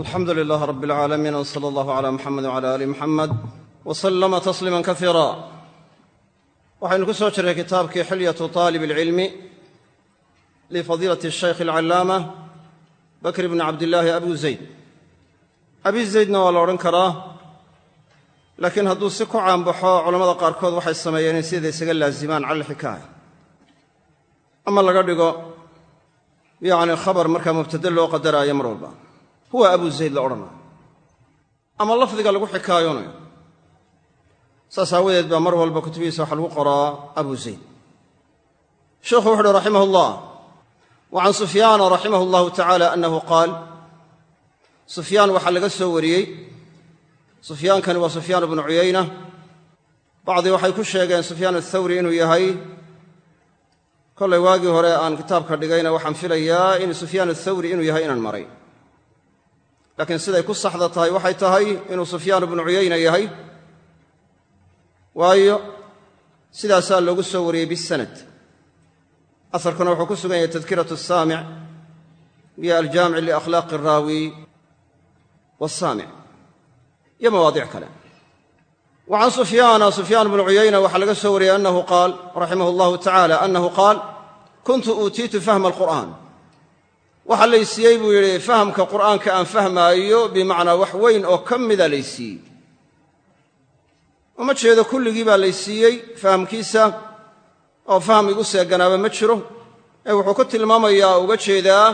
alxamdu lilaah rab alcaalamiin w sala allahu cala muxamed wcala aali muxamed w salama tasliima kasiira waxaynu ku soo jirray kitaabkii xilyatu taalib alcilmi lifadiilati shaykh alcallaama bakr bni cabdillaahi abu zayd. Abi zaydna waa la odhan karaa laakiin hadduu si ku caanbaxo culammada qaarkood waxay sameeyeen in sida isaga laazimaan cala alxikaaya ama laga dhigo yacni khabar markaa mubtade mar walba huwa abu zayd la odhanayo. Ama lafdiga lagu xikaayoonayo saas aawadeed baa mar walba kutubihiisa waxaa lagu qoraa abu zayd. Sheikhu wuxu uhi raximah ullah wa can sufyaana raximah allahu tacaala annahu qaal sufyaan waxaa laga soo wariyey. Sufyaankani waa sufyaan bnu cuyayna bacdii waxay ku sheegeen sufyaan athawri inuu yahay kollay waagii hore aan kitaabka dhigayna waxaan filayaa in sufyaan athawri inuu yahay inaan maray laakiin siday ku saxda tahay waxay tahay inuu sufyaan bnu cuyayna yahay. Waayo sidaasaa loogu soo wariyey bisanad asarkuna wuxuu ku sugan yahay tadkiratu asaamic iyo aljaamic liakhlaaqi araawi wasaamic iyo mawaadiic kale. Wa can sufyaana sufyaan bnu cuyayna waxaa laga soo wariyey annahu qaal raximah allahu tacala annahu qaal kuntu uutiitu fahma alqur'aan waxaa laysiiyey buu yidhi fahamka qur'aanka aan fahmaayo bimacnaa wax weyn oo ka mida laysiiyey uma jeedo kulligii baa laysiiyey fahamkiisa oo faham igu seeganaaba ma jiro. Ee wuxuu ku tilmaamayaa uga jeedaa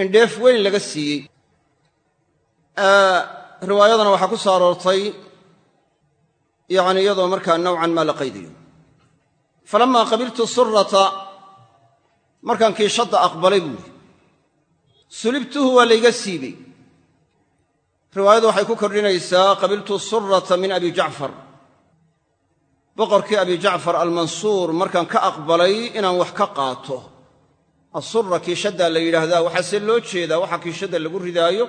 in dheef weyn laga siiyey. Riwaayadana waxaa ku soo aroortay yacni iyadoo markaa nowcan maa la qaydayo falammaa qabiltu surata markaan kiishadda aqbalay buu yidhi sulibtuhu waa layga siibey riwaayadu waxay ku kordhinaysaa qabiltu surata min abi jacfar. Boqorkii abi jacfar almansuur markaan ka aqbalay inaan wax ka qaato. Asura kiishaddaa la yidhaahdaa waxaase loo jeedaa waxa kiishadda lagu ridaayo.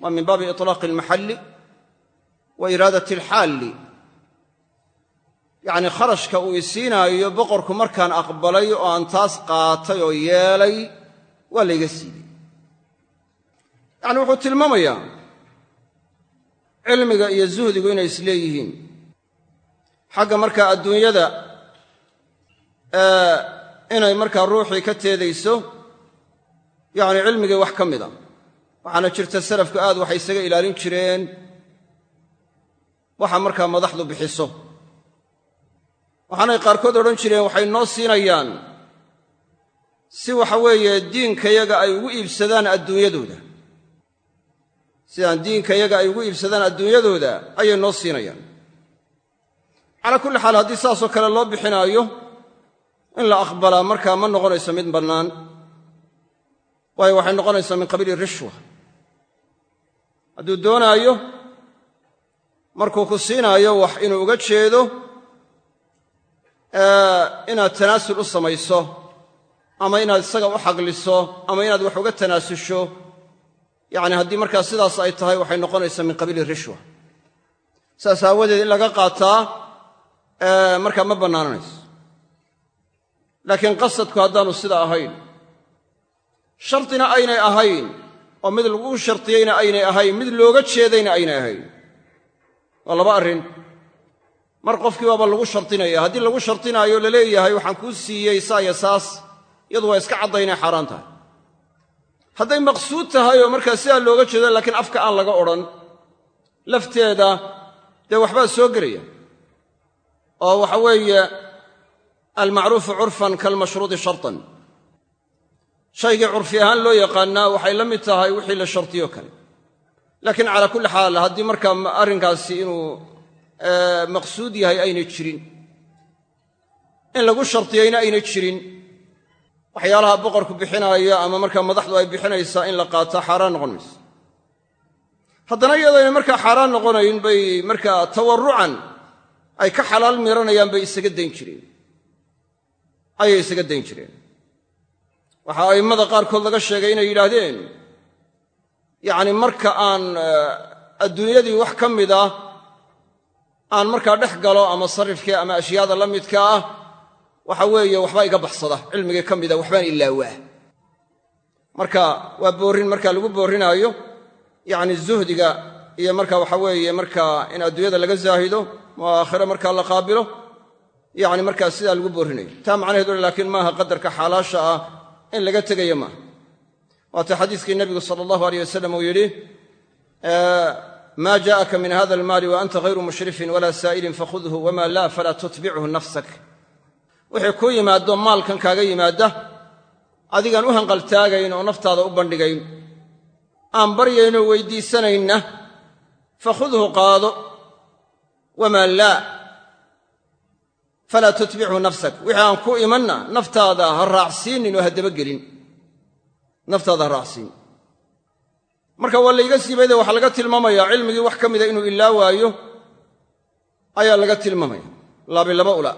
Waa min baabi itlaaqi almaxalli wa iraadati alxaalli. Yacnii kharashka uu isiinaayo boqorku markaan aqbalay oo aan taas qaatay oo yeelay waa layga siibey yacni wuxuu tilmaamayaa cilmiga iyo zuhdigu inay isleeyihiin xagga markaa adduunyada inay markaa ruuxii ka teedayso yacni cilmigii wax ka mida waxaana jirta salafku aad waxay isaga ilaalin jireen. Waxa markaa madaxdu bixiso. Waxaanay qaarkood odhan jireen waxay noo siinayaan si waxa weeye diinkayaga ay ugu iibsadaan adduunyadooda sidaan diinkayaga ay ugu iibsadaan adduunyadooda ayay noo siinayaan. Calaa kulli xaal haddii saasoo kale loo bixinaayo in la aqbalaa markaa ma noqonayso mid bannaan. Waayo waxay noqonaysaa min qabiili rishwa. Hadduu doonaayo markuu ku siinaayo wax inuu uga jeedo inaad tanaasul u samayso ama inaad isaga u xagliso ama inaad wax uga tanaasusho yacni haddii markaa sidaas ay tahay waxay noqonaysaa min qabiili rishwa. Saas aawadeed in laga qaataa markaa ma bannaananayso laakiin qasadku haddaanu sida ahayn shardina aynay ahayn oo mid lagu shardiyeyna aynay ahayn mid looga jeedayna aynay ahayn waa laba arrin. Mar qofkii waaba lagu shardinaya haddii lagu shardinaayo la leeyahay waxaan kuu siiyey saa saas iyadu waa iska cadda inay xaaraan tahay hadday maqsuud tahay oo markaa sidaa looga jeedo laakiin afka aan laga odhan lafteeda dee waxbaa soo gelaya oo waxa weeye almacruufu curfan kalmashruudi shartan. Shaygii curfi ahaan loo yaqaannaa waxay la mid tahay wixii la shardiyo kale. Laakiin calaa kulli xaal haddii markaa arrinkaasi inuu maqsuud yahay aynay jirin. In lagu shardiyeyna aynay jirin waxyaalaha boqorku bixinaaya ama markaa madaxdu ay bixinaysaa in la qaato xaaraan noqon mayso haddana iyadayna markaa xaaraan noqonayn bay markaa tawarrucan ay ka xalaal miranayaan bay isaga dayn jireen. Ayay isaga dayn jireen. Waxaa a'immada qaarkood laga sheegay inay yidhaahdeen yacni marka aan adduunyadii wax ka mid ah aan markaa dhex galo ama sarifkii ama ashyaada la midka ah waxa weeye waxbaa iga baxsada. Cilmigii ka mida waxbaan ilaawaa. Marka waa boorrin markaa lagu boorrinaayo yacni zuhdiga iyo marka waxa weeye markaa in adduunyada laga zaahido oo aakhire markaa la qaabilo yacni markaa sidaa lagu boorinayo taa macnaheedu laakiin maaha qadarka xaalaasha ah in laga tegayo maaha. Waata xadiiskii nebigu sala allahu aleyh wasalam uu yidhi maa jaءaka min hada almaali wa anta hayru mushrifin walaa saa'ilin fakhudhu wama laa falaa tutbichu nafsak wixii kuu yimaado maalkan kaaga yimaadda adigaan u hanqaltaagayn oo naftaada u bandhigayn. Aan baryaynoo weyddiisanayna fakhudhu qaado wamaa laa falaa tutbichu nafsak. Wixii aan ku imanna naftaada ha raacsiinin oo ha dabagelin naftaada ha raacsiin. Marka waa layga siibayde waxaa laga tilmaamayaa cilmigii wax ka mida inuu ilaa waayo ayaa laga tilmaamaya. Laabilaba ula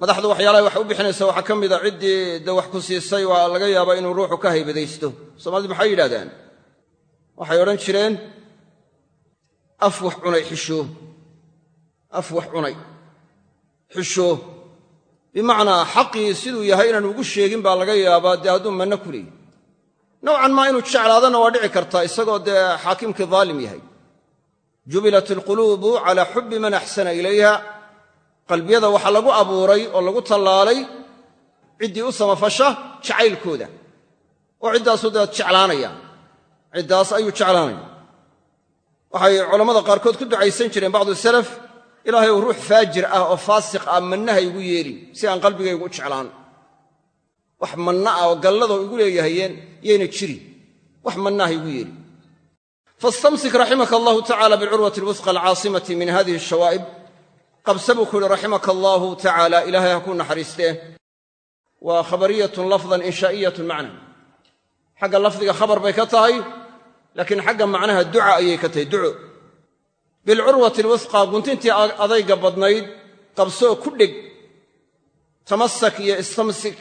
madaxdu waxyaalahay wax u bixinaysa waxaa ka mida ciddii de wax ku siisay waa laga yaabaa inuu ruuxu ka haybadaysto. Soomaalidu maxay yidhahdaan waxay odhan jireen af wax cunay xishoo af wax cunay xishoo bimacnaa xaqii siduu yahay inaan ugu sheegin baa laga yaabaa dee hadduu manno ku leeyi nowcan maa inuu jeclaadana waa dhici kartaa isagoo dee xaakimkii daalim yahay. Jubilat alquluubu calaa xubbi man axsana ilayha qalbiyada waxaa lagu abuuray oo lagu tallaalay ciddii u samafasha jacaylkooda. Oo ciddaasuu dabeed jeclaanaya. Ciddaas ayuu jeclaanaya. Waxay culammada qaarkood ku ducaysan jireen bacdu salaf ilaahay ruux faajir ah oo faasiq ah mannaha igu yeelin si aan qalbigaygu u jeclaan. Wax manna ah oo galladoo igu leeyahayeen yayna jirin wax mannaha igu yeelin fastamsik raximaka allahu tacala bilcurwati alwusqa alcaasimati min hadihi ashawaa'ib qabse buu ku yihi raximaka allaahu tacaala ilaahay ha ku naxariistee waa khabariyatun lafdan inshaa'iyatun macna. Xagga lafdiga khabar bay ka tahay laakiin xagga macnaha duca ayay ka tahay duco. Bilcurwati alwusqa guntintii adayga badnayd qabsoo ku dheg tamasak iyo istamsik.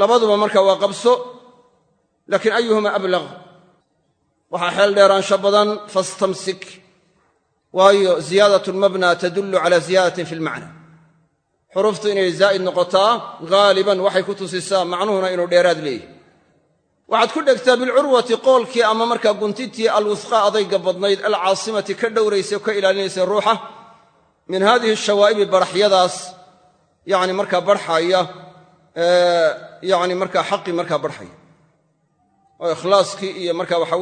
Labaduba marka waa qabso laakiin ayuhuma ablaq waxaa xeel dheeraansha badan fastamsik waayo ziyaadat lmabna tadullu cala ziyaadatin fi lmacna xuruftu inay zaa'id noqotaa haaliban waxay ku tusisaa macnuhuna inuu dheeraad leeyahy waxaad ku dhegtaa bilcurwati qoolkii ama markaa guntintii alwusqa adayga badnayd alcaasimati ka dhowraysa ka ilaalinaysa ruuxa min haadihi shawaa'ibi baraxyadaas yani markaa barxaya yani markaa xaqii markaa barxaya. Oo ikhlaaskii iyo marka waxa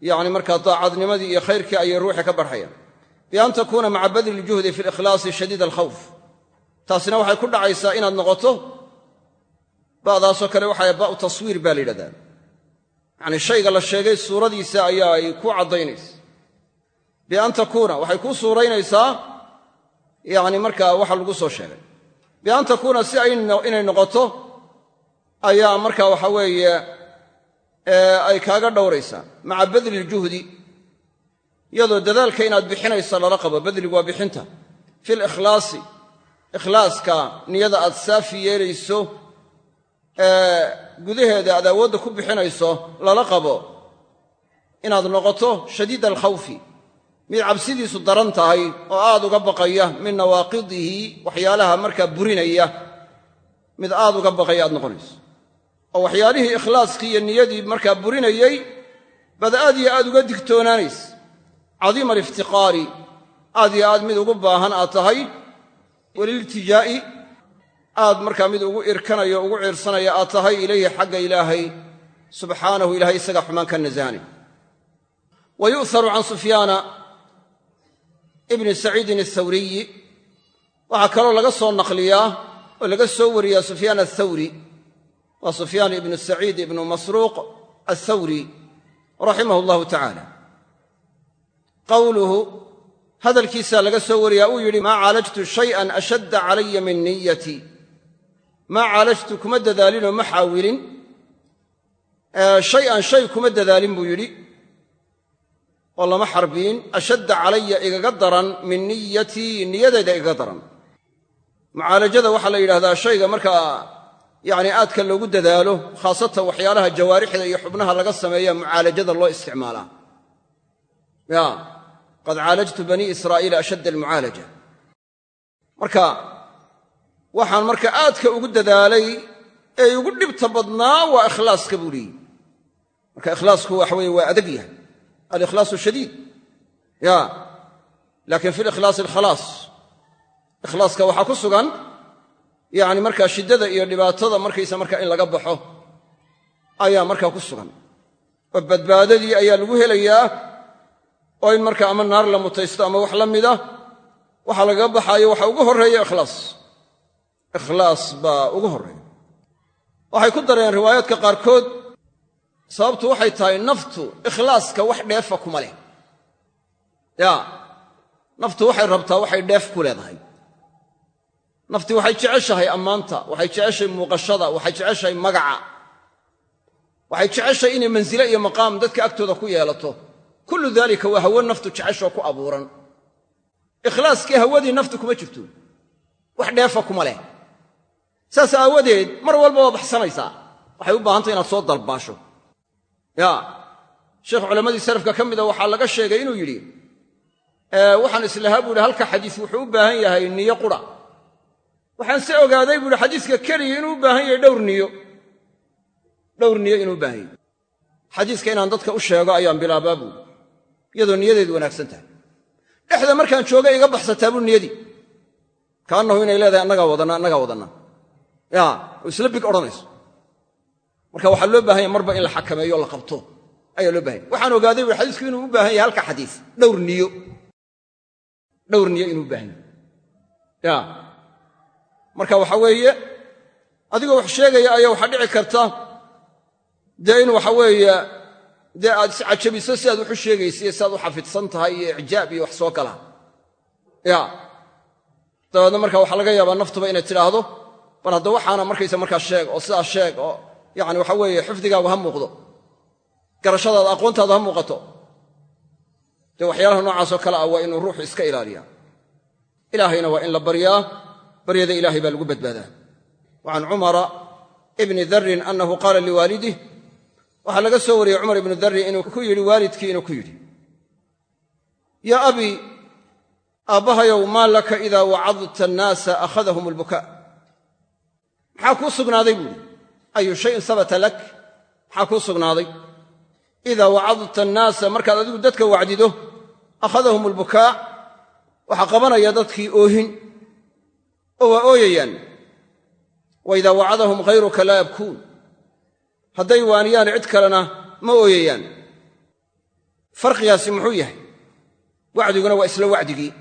yani markaa daacadnimadii iyo khayrkii ayay ruuxi ka barxayaan. Bian takuuna maca badli ljuhdi fi likhlaasi shadiid alkhawf. Taasina waxay ku dhacaysaa inaad noqoto ba'daasoo kale waxaa ba'u taswiir baa la yidhahdaa yacnii shayga la sheegay suuradiisa ayaa ay ku caddaynaysa. Bian takuuna waxay kuu suuraynaysaa yani markaa waxa lagu soo sheegay. Bian takuuna si inay noqoto ayaa markaa waxa ay kaaga dhowraysaa. Maca badli ljuhdi iyadoo dadaalka inaad bixinaysa lala qabo badligu waa bixinta. Fi likhlaasi ikhlaaska niyada aad saafi yeelayso gudaheeda aad awoodda ku bixinayso lala qabo inaad noqoto shadiid alkhawfi. Mid cabsidiisu daran tahay oo aad uga baqaya min nawaaqidihi waxyaalaha markaa burinaya mid aad uga baqaya aad noqonayso oo waxyaalihii ikhlaaskii iyo niyadii markaa burinayey bad aad iyo aad uga digtoonaanaysa cadiima aliftiqaari aad iyo aad mid ugu baahan aad tahay. Waliltijaa'i aad markaa mid ugu irkanayo ugu ciirsanaya aad tahay ilayhi xagga ilaahay subxaanahu ilahay isaga xumaan ka nasahanay wa yu'haru can sufyaana ibni saciidin athawriyi waxaa kaloo laga soo naqliyaa oo laga soo wariyaa sufyaan athawri waa sufyaan ibnu saciid ibnu masruuq athawri raximahu allahu tacaala qawluhu hadalkiisaa laga soo wariyaa uu yidhi maa caalajtu shayan ashadda calaya min niyatii maa caalajtu kuma dadaalinoo ma xaawilin. Shay-an shay kuma dadaalin buu yidhi. Oo lama xarbiin ashadda calaya igaga daran min niyatii niyadayda igaga daran yacni aadka loogu dadaalo khaasatan waxyaalaha jawaarixda iyo xubnaha laga sameeya mucaalajada loo isticmaalaa ya qad caalajtu banii israa'iila ashadda almucaalaja. Marka waxaan marka aadka ugu dadaalay ee ugu dhibta badnaa waa ikhlaaska buu leeyi marka ikhlaasku waxa weye waa adag yahay. Alikhlaasu shadiid. Ya laakiin fi likhlaasi waxaa ku yani markaa shiddada iyo dhibaatada markaysa marka in laga baxo ayaa markaa ku sugan. Oo badbaadadii ayaa lagu helayaa oo in marka ama naar la mutaysto ama wax la mida waxaa lagaga baxaayo waxa ugu horreeya ikhlaas. Ikhlaas baa ugu horreeya. Waxay ku dareen riwaayaadka qaarkood sababtu waxay tahay naftu ikhlaaska wax dheefa kuma leh. Ya naftu waxay rabtaa waxay dheef ku leedahay nafti waxay jeceshahay ammaanta waxay jeceshahay muuqashada waxay jeceshahay magaca. Waxay jeceshahay inay mansile iyo maqaam dadka agtooda ku yeelato. Kullu daalika waa hawo naftu jeceshoo ku abuuran. Ikhlaaskii hawadii naftu kuma jirto. Wax dheefa kuma leh. Saas aawadeed mar walba waa baxsanaysaa waxay u baahantay inaad soo dalbaasho. Ya sheekh culammadii salafka ka mida waxaa laga sheegay inuu yidhi waxaan islahaa buu ihi halka xadiis wuxuu u baahan yahay niyo qura waxaan se ogaaday buu ihi xadiiska keliya inuu u baahan yahay dhowr niyo. Dhowr niyo inuu u baahan yahay. Xadiiska inaan dadka u sheego ayaan bilaabaa buui iyadoo niyadeedu wanaagsan tahay. Dhexda markaan jooga iga baxsataa buu niyadii. Kaannahu inay leedahay annagaa wadanna annagaa wadanna ya isla big odhanayso. Marka waxaa loo baahan yahay marba in la xakameeyo la qabto. Ayaa loo baahan yahy waxaan ogaaday bui xadiisku inuu u baahan yahay halka xadiis. Dhowr niyo. Dhowr niyo inuu u baahan yahay. Ya marka waxa weeye adigoo wax sheegaya ayaa waxaa dhici karta. Dee in waxa weeye dee aad iscajabiso si aad waxu sheegaysiyo si aad u xafidsan tahay iyo icjaab iyo wax soo galaan ya. Dabeedna marka waxaa laga yaabaa naftuba inay tidhaahdo bal hadda waxaana markaysa markaa sheeg oo sidaa sheeg oo yani waxa weeye xifdigaagu ha muuqdo. Garashadaada aqoontaada ha muuqato. Dee waxyaalaha noocaasoo kale ah waa inuu ruuxu iska ilaaliyaa. Ilaahayna waa in la baryaa baryada ilaahay baa lagu badbaadaa. Wa can cumara ibni darin annahu qaala liwaalidih waxaa laga soo wariyey cumar ibnu darri inuu ku yidhi waalidkii inuu ku yidhi yaa abi aabbahayow maa laka idaa wacadta annaasa akhadahum albukaa? Maxaa kuu sugnaaday? buuhi ayu shayin sabata lak maxaa kuu sugnaaday? Idaa wacadta markaad adigu dadka wacdido akhadahum albukaa waxaa qabanaya oohin oo waa ooyayaan. Wa idaa wacadahum hayruka laa yabkuun. Hadday waaniyaan cid kalena ma ooyayaan. Farqigaasi muxuu yahay? Wacdiguna waa isla wacdigii.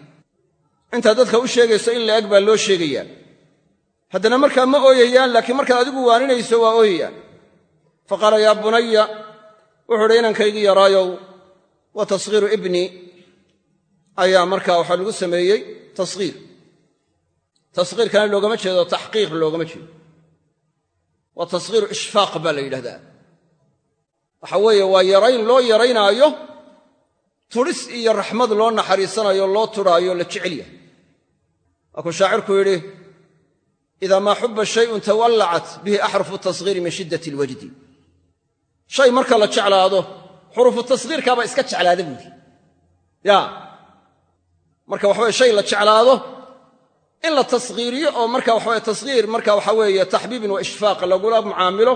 Intaad dadka u sheegayso in la-eg baa loo sheegayaa. Haddana markaa ma ooyayaan laakiin markaad adigu waaninayso waa ooyayaan. Fa qaala yaa bunaya wuxuu udhi inankaygii yaraayow wa tasghiiru ibnii. Ayaa markaa waxaa lagu sameeyey tasghiir tasghiirkana loogama jeedo taxqiiq loogama jeedo. Waa tasghiiru ishfaaq baa la yidhahdaa. Waxa weeye waa yarayn loo yaraynaayo tudhis iyo raxmad loo naxariisanayo loo tudhaayo la jecel yahay. Waa kuu shaacirku yidhi idaa maa xuba shayun tawallacat bihi axrufu tasghiiri min shiddati alwajdi shay marka la jeclaado xurufu tasghiirkaabaa iska jeclaada buuri ya marka waxaweye shay la in la tasghiiriyo oo marka waxaweye tasghiir marka waxa weeye taxbiibin wa ishfaaq lagula mucaamilo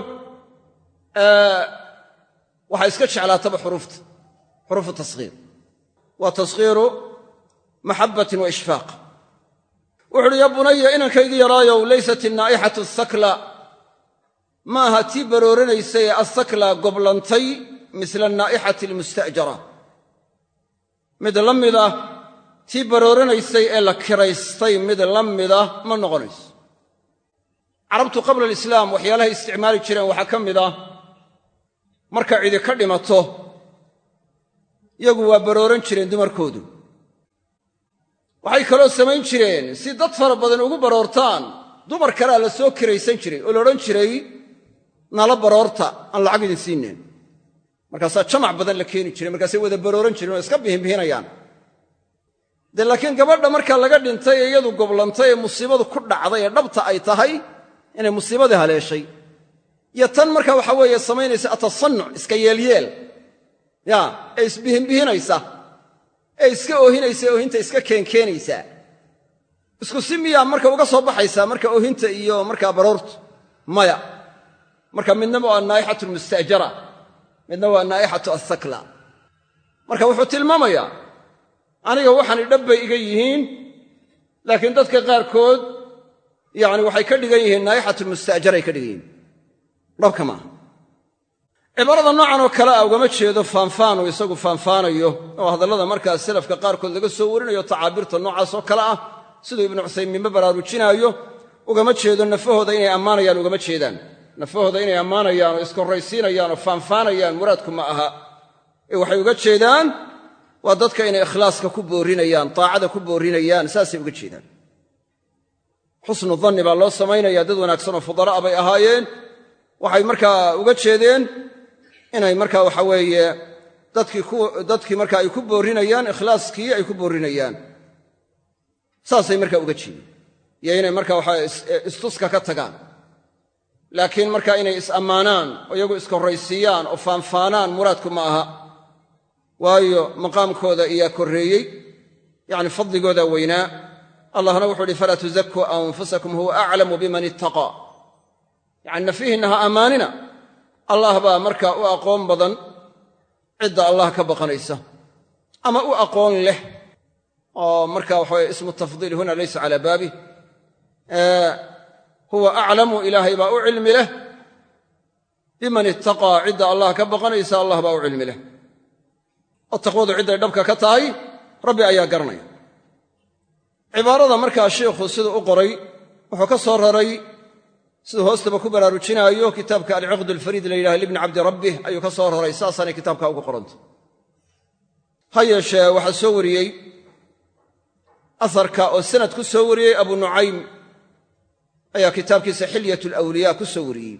waxaa iska jeclaataba xuruufta xuruufu tasghiir. Waa tasghiiru maxabbatin wa ishfaaq. Wuxu uhi ya bunaya inankaygii yaraayow laysat inaa'ixatu asakla ma aha tii barooranaysay ee asakla goblantay misla anaa'ixati almusta'jara. Mid la mida tii barooranaysay ee la kiraystay mid la mida ma noqonayso. Carabtu qabla alislaam waxyaalahay isticmaali jireen waxaa ka mid ah marka cidi ka dhimato yagu waa barooran jireen dumarkoodu. Waxay kaloo samayn jireen si dad fara badan ugu baroortaan dumar kalea la soo kiraysan jiray oo la odhan jiray nala baroorta aan lacag idin siineen markaasaa jamac badan la keeni jiray markaasay wada barooran jireen oo iska bihinbihinayaan dee laakiin gabadha marka laga dhintay ee iyadu goblantay ee musiibadu ku dhacday ee dhabta ay tahay inay musiibadii haleeshay. Iyo tan marka waxa weeye samaynaysa atasannuc iska yeelyeel. Ya ee isbihinbihinaysa ee iska oohinaysa ee oohinta iska keenkeenaysa. Isku si miyaa marka uga soo baxaysaa marka oohinta iyo markaa baroortu maya. Marka midnaba waa naa'ixatu lmusta'jara midna waa naa'ixatu athakla marka wuxuu tilmaamayaa aniga waxaani dhab bay iga yihiin laakiin dadka qaarkood yacni waxay ka dhigan yihiin naa'ixatulmusta'jaray ka dhigan dhabka maaha. Cibaarada noocan oo kale a ugama jeedo faanfaan uu isagu faanfaanayo oo hadallada markaa salafka qaarkood laga soo warinayo tacaabirta noocaas oo kale ah siduu ibnu cuthaymiinba baraarujinaayo ugama jeedo nafahooda inay ammaanayaan ugama jeedaan. Nafahooda inay ammaanayaan oo iskorraysiinayaan oo faanfaanayaan muraadku ma aha. Ee waxay uga jeedaan waa dadka inay ikhlaaska ku boorinayaan taacada ku boorinayaan saasay uga jeedaan. Xusnu danni baa loo samaynaya dad wanaagsan oo fudala'a bay ahaayeen. Waxay markaa uga jeedeen inay markaa waxa weeye dadkii marka ay ku boorinayaan ikhlaaskii ay ku boorinayaan. Saasay markaa uga jeedeen. Iyo inay marka waxa istuska ka tagaan. Laakiin marka inay is-ammaanaan oo iyagu iskorraysiiyaan oo faanfaanaan muraadku ma aha waayo maqaamkooda iyaa korreeyey. Yacni fadligooda weynaa. Allahna wuxuu uhi falaa tuzakuu anfusakum huwa aclamu biman ittaqaa yacni nafihiinna ha ammaanina. Allah baa markaa u aqoon badan cidda allah ka baqanaysa. Ama u aqoon leh oo marka waxaweye ismu tafdiil huna laysa calaa baabih huwa aclamu ilaahay baa u cilmi leh. Biman ittaqaa cidda allah ka baqanaysa allah baa u cilmi leh oo taqwadu cidday dhabka ka tahay rabbi ayaa garanaya cibaarada markaa sheikhu siduu u qoray wuxuu ka soo raray siduu hoostaba ku baraarujinaayo kitaabka alciqd alfariid la yidhaha libni cabdi rabbih ayuu ka soo raray. Saasaanay kitaabka ugu qoranta. Ha yeeshee waxaa soo wariyey asarka oo sanad ku soo wariyey abu nucaym. Ayaa kitaabkiisa xilyat alawliyaa ku soo wariyey.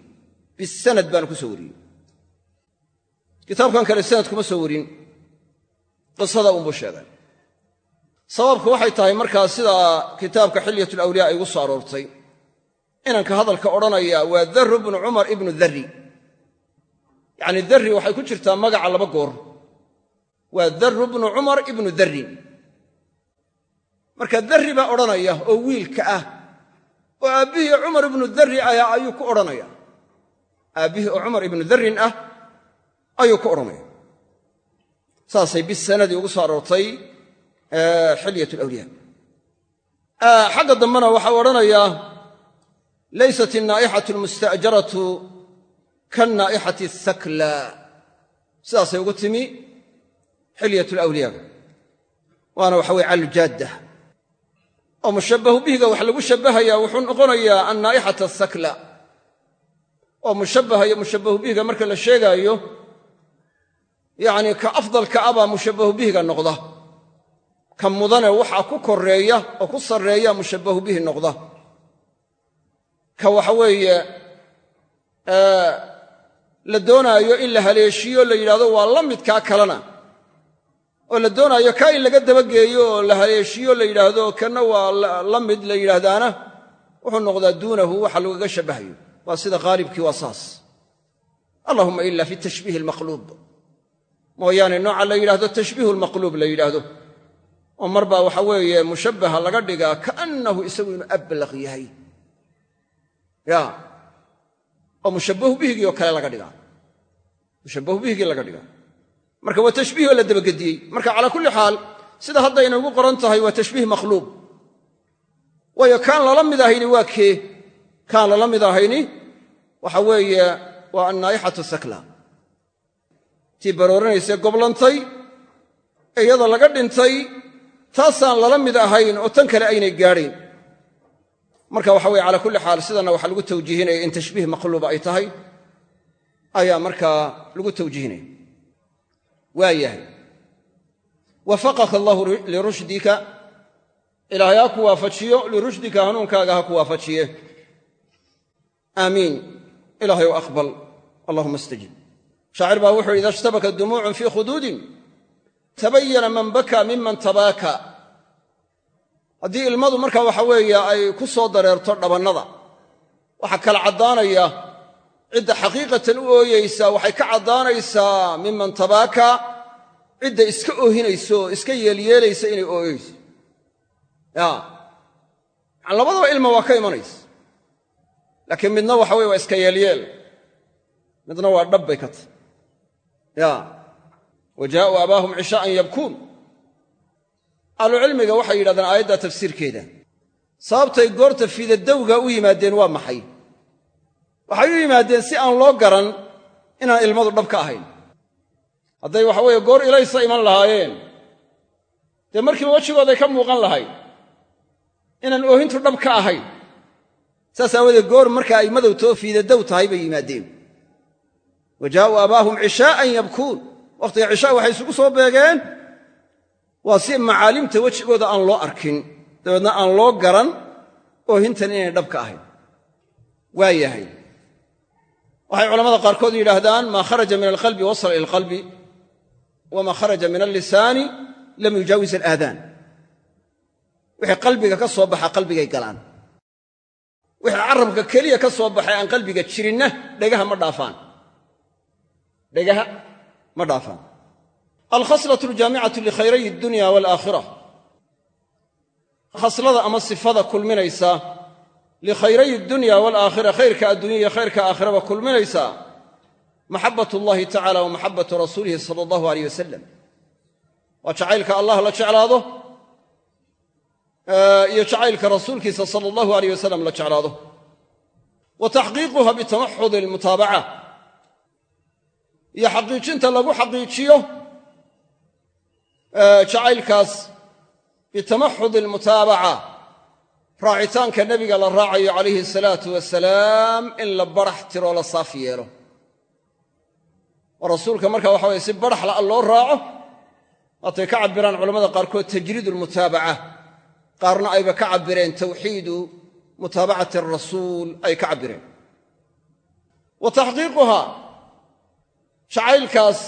Bisanad baana ku soo wariyey. Kitaabkan kale sanad kuma soo warin qisada unbuu sheegay. Sababku waxay tahay markaa sida kitaabka xilyat alawliyaa ay ugu soo aroortay. Inanka hadalka odhanaya waa darru bnu cumar ibnu darri yacni darri waxay ku jirtaa magaca laba goor. Waa darru bnu cumar ibnu darrin marka darri baa odhanaya oo wiilka ah. Oo aabbihii cumar ibnu darri ayaa ayuu ku odhanaya. Aabbihii oo cumar ibnu darrin ah ayuu ku odhanaya saasay bisanadii ugu soo aroortay xilyat alawliyaa xagga dambena waxau odhanayaa laysat alnaa'ixatu almusta'jaratu kannaa'ixati athakla sidaasay ugu timi xilyat alawliyaaga waana waxa weye caljaadda oo mushabbahu bihiga wax lagu shabbahayaa wuxuu noqonayaa annaa'ixata athakla oo mushabbaha iyo mushabbahu bihiga marka la sheegaayo yacnii ka afdalka abaa mushabbahu bihiga noqda. Ka mudane waxaa ku koreeya oo ku sarreeya mushabbahu bihi noqda. Ka waxa weeye la doonaayo in la haleeshiyo la yidhahdo waa la midkaa kalena. Oo la doonaayo kaa in laga dabageeyo oo la haleeshiyo la yidhaahdo kanna waa la mid la yidhaahdaana wuxuu noqdaa duunahu waxa lagaga shabbahayo. Waa sida qaalibkii waa saas. Allahuma ila fi tashbiihi almaqluub mooyaane nooca la yidhahdo tashbiihu lmaqluub la yidhaahdo. oo marbaa waxa weeye mushabbaha laga dhigaa kaannahu isagu inuu ablaq yahay. Ya. oo mushabbahu bihigii oo kale laga dhigaa. Mushabbahu bihigii laga dhigaa. Marka waa tashbiih oo la dabagediyey. Marka calaa kulli xaal sida hadda inaygu qoran tahay waa tashbiih makhluub waayo kaan lala mid ahayni waa kee? Kaan lala mid ahayni waxa weeye waa annaa'ixatu sakla tii barooranayse goblantay ee laga dhintay taasaan lala mid ahayn oo tan kale aynay gaadhayn marka waxa weye calaa kulli xaal sidanna waxaa lagu tawjiihinaya in tashbiih maqluuba ay tahay ayaa markaa lagu tawjiihinaya waa yahay. Wafaqaka allahu lirushdika ilaahay ha ku waafajiyo lirushdika hanuunkaaga ha ku waafajiye. Aamiin ilahay w aqbal. Allahuma istajib shaacir baa wuxuu ida ishtabaka dumuucun fii khuduudin tabayana man baka miman tabaaka. Haddii ilmadu marka waxa weeye ay ku soo dareerto dhabannada waxaa kala caddaanaya cidda xaqiiqatan u ooyeysaa waxay ka caddaanaysaa miman tabaaka cidda iska oohinayso oo iska yeelyeelaysa inay ooyeyso labadaba ilma waa ka imanaysa laakiin midna waxa weye waa iska yeelyeel midna waa dhab bay ka tahy wa jaa'uu abaahum cishaa'an yabkuun ahlucilmiga waxay yidhahdeen aayadda tafsiirkeeda. Sababtay goorta fiidadowga u yimaadeen waa maxay? Waxay u yimaadeen si aan loo garan inaan ilmadu dhab ka ahayn. Hadday waxa weeye goor ilaysa iman lahaayeen. Dee markiiba wejigooday ka muuqan lahayd inaan oohintu dhab ka ahayn. Saas aawadeed goor marka ay madowtoo fiidadow tahay bay yimaadeen wa jaa'uu abaahum cishaa'an yabkuun wakhtiga cishaa waxay isugu soo beegeen waa si macaalimta wejigooda aan loo arkin dabeedna aan loo garan oohintan inay dhab ka ahayn waa yahay waxay culamada qaarkood yidhaahdaan maa kharaja min alqalbi wasala ila alqalbi wamaa kharaja min allisaani lam yujaawis alaadaan wixii qalbiga ka soo baxa qalbigay galaan wixii carabka keliya ka soo baxay aan qalbiga jirinna dhegaha ma dhaafaan dhegaha ma dhaafaan alkhaslatu aljaamicatu likhayray addunya waalaakhira khaslada ama sifada kulminaysa likhayray addunya waalaakhira khayrka addunya iyo khayrka aakhiraba kulminaysa maxabat allahi tacala wa maxabatu rasuulihi sala allahu aleyh wasalam waa jacaylka allah la jeclaado iyo jacaylka rasuulkiisa sala allahu aleyh wasalam la jeclaado. Wa taxqiiquha bitamaxudi almutaabaca iyo xaqiijinta lagu xaqiijiyo jacaylkaas bitamaxudi almutaabaca raacitaanka nebiga la raacayo calayhi asalaatu wasalaam in la barax tiroo la saaf yeelo. Oo rasuulka marka waxa weye si barax la'a loo raaco waatay ka cabbiraan culamada qaarkood tajriid almutaabaca. Qaarna ayba ka cabbireen tawxiidu mutaabacati arasuul ay ka cabbireen. Wa taxqiiquha jacaylkaas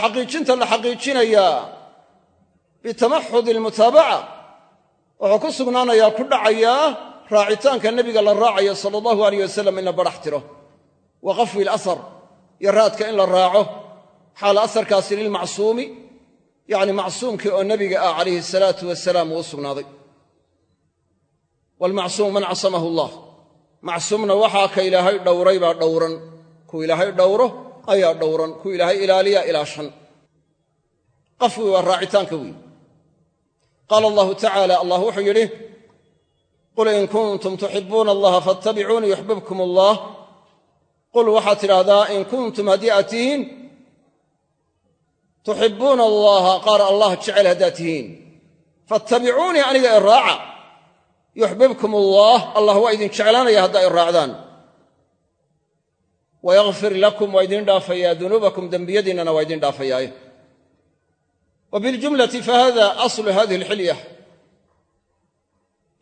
xaqiijinta la xaqiijinayaa bitamaxudi almutaabaca wuxuu ku sugnaanayaa ku dhacayaa raacitaanka nebiga la raacayo sala allahu aleyh wasalam in la barax tiro. Wa qafwi alasar iyo raadka in la raaco. Xaala asarkaasi lilmacsuumi yacni macsuumkii oo nebiga ah calayhi asalaatu wasalaam uu u sugnaaday. Waalmacsuumu man casamahu allah. Macsuumna waxaa ka ilaahay dhowray baa dhowran ku ilaahay dhowro ayaa dhowran ku ilaahay ilaaliyaa ilaashan qafwi waa raacitaanka weyi qaala allahu tacaala allah wuxuu yidhi qul in kuntum tuxibuuna allaha faatabicuunii yuxbibkum allah. Qul waxaad tidhaahdaa in kuntum haddii aad tihiin tuxibbuuna allaha. Qaar allah jecel haddaad tihiin. Faatabicuunii aniga i raaca. Yuxbibkum allah. Allah waa idin jeclaanaya haddaa i wayakfir lakum waa idin dhaafayaa dunuubakum dembiyadiinnana waa idin dhaafayaaye wa biljumlati fahada aslu hadihi alxilya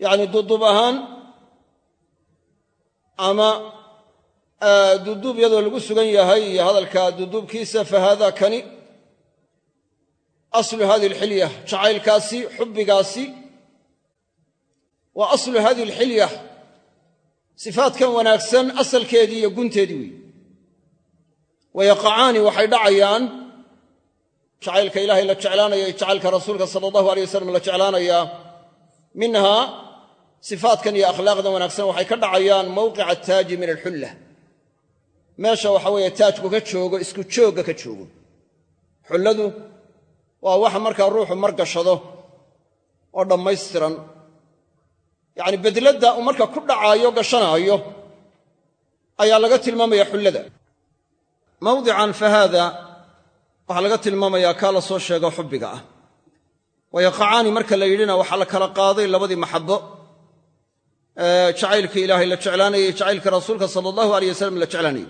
yacni duduub ahaan ama duduub iyadoo lagu sugan yahay iyo hadalka duduubkiisa fahaada kani aslu hadihi alxilya jacaylkaasi xubbigaasi waa aslu hadihi alxilya sifaadkan wanaagsan asalkeedii iyo gunteedii weyi wayaqacaani waxay dhacayaan jacaylka ilaahay la jeclaanaya iyo jacaylka rasuulka sala allahu aleyh wasalam la jeclaanayaa minhaa sifaadkan iyo akhlaaqdan wanaagsan waxay ka dhacayaan mowqica ataaji min alxulla. Meesha waxa weeye taajku ka joogo isku joogga ka joogo. Xulladu waa waxa markaa ruuxu mar gashado oo dhammaystiran. Yacni bedladda uu marka ku dhacaayo gashanaayo ayaa laga tilmaamaya xullada mawdican fahaada waxaa laga tilmaamayaa kaa la soo sheego xubbiga ah. Wayaqacaani marka la yidhina waxaa la kala qaaday labadii maxabo. Jacaylka ilaahay la jeclaanayay jacaylka rasuulka sala allahu aleyh wasalam la jeclaanayay.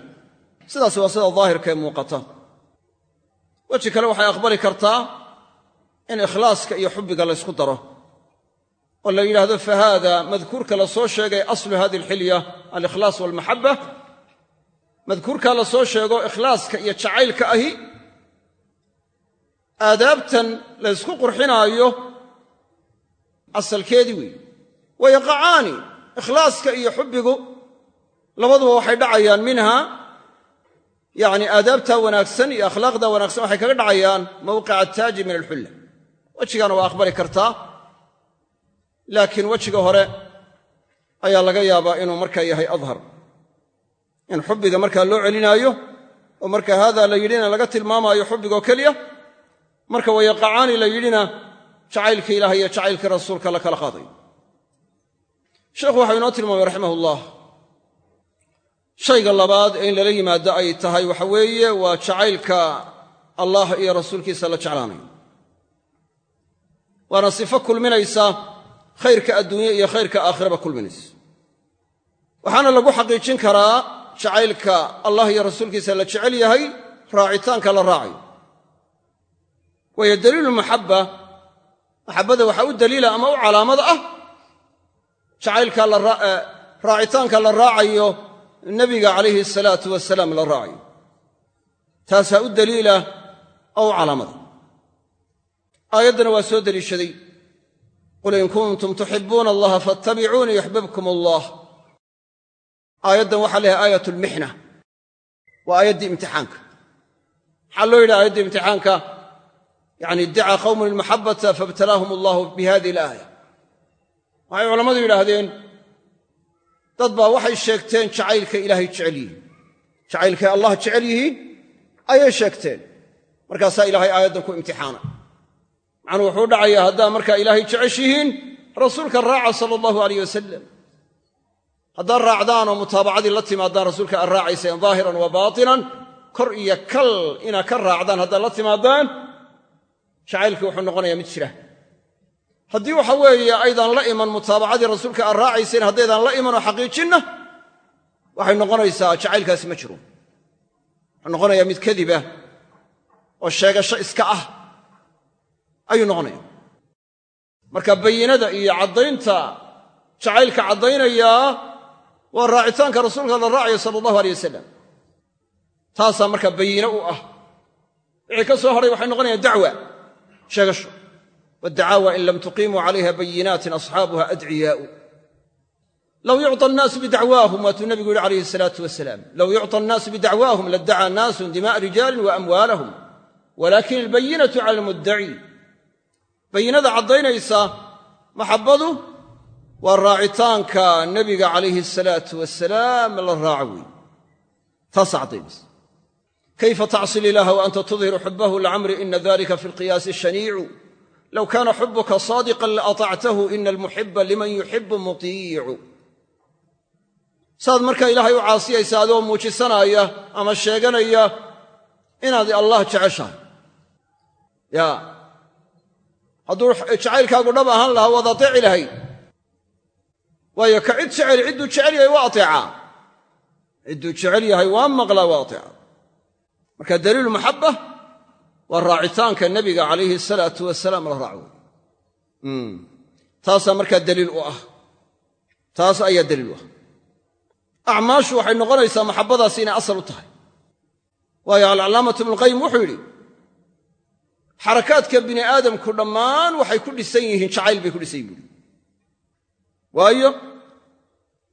Sidaasi waa sida daahirka ee muuqata. Weji kale waxay aqbali kartaa in ikhlaaska iyo xubbiga laysku daro. Oo la yidhaahdo fahaada madkuurka la soo sheegay aslu hadi alxilya alikhlaas walmaxaba madkuurkaa la soo sheego ikhlaaska iyo jacaylka ahi aadaabtan laysku qurxinaayo asalkeedii weeye wayaqacaani ikhlaaska iyo xubbigu labaduba waxay dhacayaan minha yacni aadaabta wanaagsan iyo akhlaaqda wanaagsan waxay kaga dhacayaan mowqica ataaji min alxulla. Wejigaana waa aqbali kartaa laakiin wejiga hore ayaa laga yaabaa inuu markaa yahay adhar in xubbiga markaa loo celinaayo oo marka haadaa la yidhina laga tilmaamaayo xubbigoo keliya marka wayaqacaani la yidhina jacaylka ilaah iyo jacaylka rasuulka la kala qaadayo. Sheekhu waxau inoo tilmaamay raximahullah. Shayga labaad ee in lala yimaado ay tahay waxa weeye waa jacaylka allah iyo rasuulkiisa la jeclaanayo. Waana sifo kulminaysa khayrka adduunye iyo khayrka aakhiraba kulminaysa. Waxaana lagu xaqiijin karaa jacaylka allah iyo rasuulkiisa la jecel yahay raacitaanka la raacayo. Waayo daliilu maxabba maxabbada waxaa u daliila ama u calaamad ah jacaylka raacitaanka la raacayo nebiga calayhi salaatu wasalaam la raacayo. Taasaa u daliila oo u calaamada aayaddana waa soo deliishaday qul in kuntum tuxibuuna allaha faatabicuunii yuxbibkum allah aayaddan waxaa la aayat lmixna waa aayaddii imtixaanka. Maxaa loo yidhaha aayaddii imtixaanka yani iddacaa qawmun ilmaxabata faibtalaahum allahu bi hadihi alaaya waxay culammadu yidhaahdeen dad baa waxay sheegteen jacaylka ilaahay jecel yihiin. Jacaylkay allah jecel yihiin ayay sheegteen. Markaasaa ilaahay aayaddan ku imtixaana. Macnuu wuxuu dhacayaa haddaa markaa ilaahay jeceshihiin rasuulka raaca sala allahu alayh wasalam haddaad raacdaan oo mutaabacadii la timaadaan rasuulka aad raacayseen daahiran wa baatinan kor iyo kal inaad ka raacdaan haddaad la timaadaan jacaylkii wuxuu noqonayaa mid jira haddii waxa weeye aydaan la iman mutaabacadii rasuulka aad raacayseen haddaydaan la iman oo xaqiijinna waxay noqonaysaa jacaylkaasi ma jiro wuxuu noqonayaa mid kadibah oo sheegasho iska ah ayuu noqonaya marka bayinada iyo caddaynta jacaylka caddaynayaa waa raacitaanka rasuulka la raacayo sala allahu alay wasalam taasaa marka bayine u ah. Wixii ka soo hadhay waxay noqonayaan dacwa. Sheegasho. Waddacaawa in lam tuqiimuu calayha bayinaatin asxaabuha adciyaa'u. Low yucطa annaasu bidacwaahum waatuu nebigu yihi calayhi asalaatu wasalaam low yucطa annaasu bidacwaahum laddacaa naasun dima'a rijaalin wa amwaalahum walakin albayinatu cala almuddaci bayinada caddaynaysa maxabbadu waa raacitaanka nebiga calayhi asalaatu wasalaam la raaco weeye taasaa caddaynaysa kayfa tacsil ilaaha wa anta tudhiru xubahu lacamri ina dalika fi lqiyaasi shaniicu. Low kaana xubuka saadiqan laatactahu ina almuxiba liman yuxibu mutiicu. Saad markaa ilaahay u caasiyaysa adoo muujisanaya ama sheeganaya inaad allah jeceshahay. Ya. Hadduu jacaylkaagu dhab ahaan lahaa waad ateeci lahayd waayo ka cid jecel cidduu jecel yahay waa ateecaa cidduu jecel yahay waa maqlaa waa ateecaa marka daliilu maxabba waa raacitaanka nebiga calayhi salaatu wasalaam la raaco. Taasaa markaa daliil u ah. Taas ayaa daliil u ah. Acmaashu waxay noqonaysaa maxabbadaasi inay asal u tahay. Waayo alcalaamatu ibnuqayim wuxuu yidhi xarakaadka bini aadamku dhammaan waxay ku dhisan yihiin jacayl bay ku dhisan yihiin waayo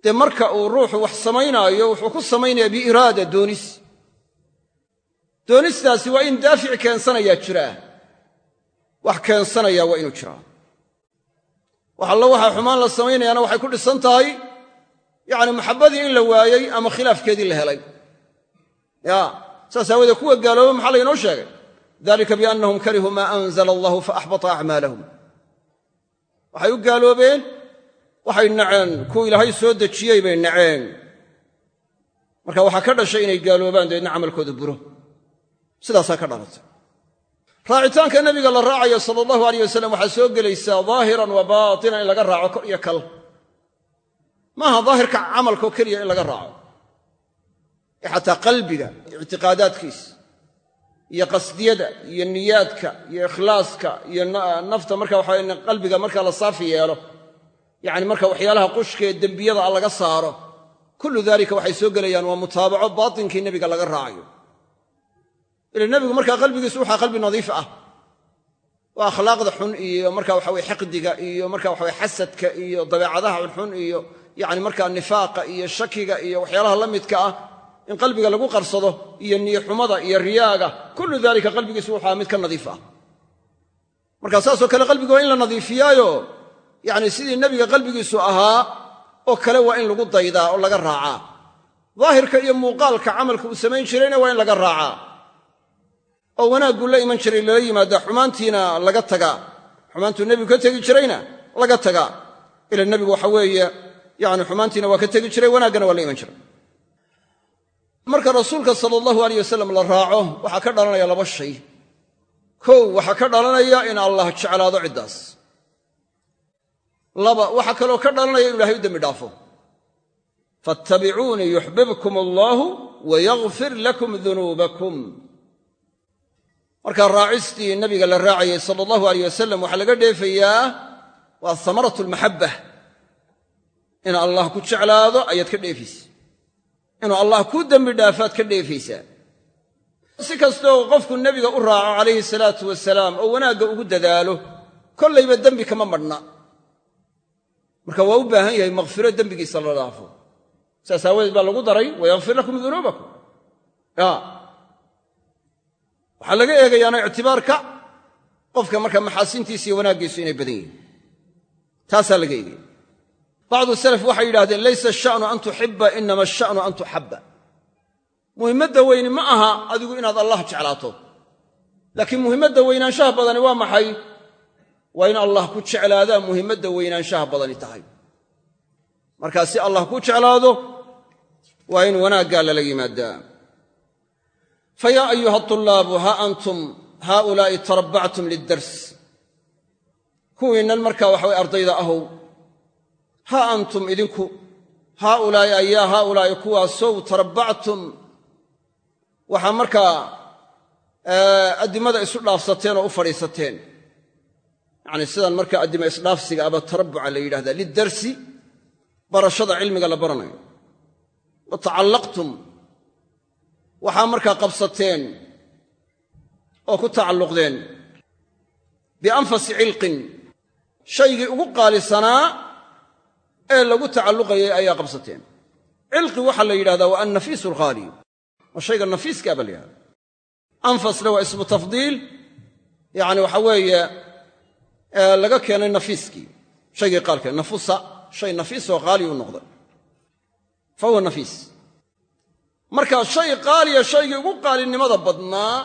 dee marka uu ruuxu wax samaynaayo wuxuu ku samaynayaa biiraada doonis. Doonistaasi waa in daafic keensanayaa jiraa wax keensanayaa waa inuu jiraa wax waxaa xumaan la samaynayaana waxay ku dhisan tahay yacni maxabbadii in la waayey ama khilaafkeedii la helay. Ya saas aawoodee kuwa gaalooba maxaa laynoo sheegay? Dalika biannahum karihuu maa anzala allahu faaxbata acmaalahum. Waxay u gaaloobeen waxay naceen. Kuwa ilaahay soo dejiyey bay naceen. Marka waxaa ka dhashay inay gaaloobaan dabeedna camalkooda buro. Sidaasaa ka dhalatay. Raacitaanka nebiga la raacayo sala allahu alayh wasalam waxaa soo gelaysaa daahiran wa baatinan in laga raaco kor iyo kal. Maaha daahirka camalkao keliya in laga raaco. Ee xataa qalbiga ictiqaadaadkiisa iyo qasdiyada iyo niyaadka iyo ikhlaaska iyo nafta. Marka waxaa qalbiga marka la saafi yeelo yacni marka waxyaalaha qushkaee dembiyada a laga saaro kullu daalika waxay soo gelayaan waa mutaabaco baatinkii nebiga laga raacayo. Ila nebigu markaa qalbigiisu waxaa qalbi nadiif ah. Waa akhlaaqda xun iyo marka waxaweye xiqdiga iyo marka waxawe xasadka iyo dabeecadaha xunxun iyo yacni markaa nifaaqa iyo shakiga iyo waxyaalaha la midka ah in qalbiga lagu qarsado iyo niyoxumada iyo riyaaga kullu daalika qalbigiisu wuxua mid ka nadiif ah. Marka kale qalbiga waa in la nadiifiyaayo yacni sidii nebiga qalbigiisu ahaa oo kale waa in lagu daydaa oo laga raacaa. Daahirka iyo muuqaalka camalka uu samayn jirayna waa in laga raacaa. Oo wanaagguu la iman jiray lala yimaadaa xumaantiina laga tagaa. Xumaantuu nebigu ka tegi jirayna laga tagaa. Ila nebigu waxa weeye yani xumaantiina waa ka tegi jiray wanaaggana waa la iman jiray. Marka rasuulka sala allahu aleyh wasalam la raaco waxaa ka dhalanaya laba shay. Kow waxaa ka dhalanaya in allah jeclaado ciddaas laba waxaa kaloo ka dhalanaya inu ilahay u dembi dhaafo. Fattabicuunii yuxbibkum allaahu wayakfir lakum dunuubakum markaa raacistii nabiga la raacayay sala allahu aleyh wasalam waxaa laga dheefayaa waa hamaratu lmaxabba in allah ku jeclaado ayaad ka dheefaysa inuu allah kuu dembi dhaafaad ka dheefaysaa si kastoo qofku nebiga u raaco calayhi salaatu wasalaam oo wanaagga ugu dadaalo kollayba dembi kama madhna marka waa u baahan yahay makhfiro dembigiisa la dhaafo saas aawadeed baa lagu daray wayakfir lakum dunuubakum. Waxaa laga eegayaana ictibaarka qofka marka maxaasintiisa iyo wanaaggiisu inay badan yihiin. Taasaa laga eegaya. Bacdu salaf waxay yidhahdeen laysa asha'nu an tuxiba inama asha'nu an tuxabba muhimmadda weyni ma aha adigu inaad allah jeclaato. Laakiin muhimmadda weynaanshaha badani waa maxay waa in allah ku jeclaadaa muhimmadda weynaanshaha badani tahay. Markaa si allah ku jeclaado waa in wanaaggaa lala yimaadaa fa yaa ayuha tulaabu ha antum haaulaa'i tarabbactum liddars. Kuwiinnan markaa waxaway ardayda ahow. Ha antum idinku haaulaa'i ayaa haaulaa'i kuwaasow tarabbactum. Waxaa markaa addimada isu dhaafsateen oo u fadhiisateen yacni sidan markaa addima isdhaafsiga aba tarabbuca la yidhahdaa lidarsi barashada cilmiga la baranayo. Wa tacallaqtum waxaa markaa qabsateen oo ku tacalluqdeen. Bianfasi cilqin shaygii ugu qaalisanaa ee lagu tacalluqayay ayaa qabsateen. Cilqi waxaa la yidhahdaa waa annafiisu alkhaali waa shayga nafiiska ba la yidhahda anfasna waa ismu tafdiil yacni waxa weeye laga keenay nafiiskii. Shaygii qaalkee nafusa shay nafiisoo qaali u noqday. Fa huwa nafiis. Marka shay qaaliya shaygii ugu qaalinimada badnaa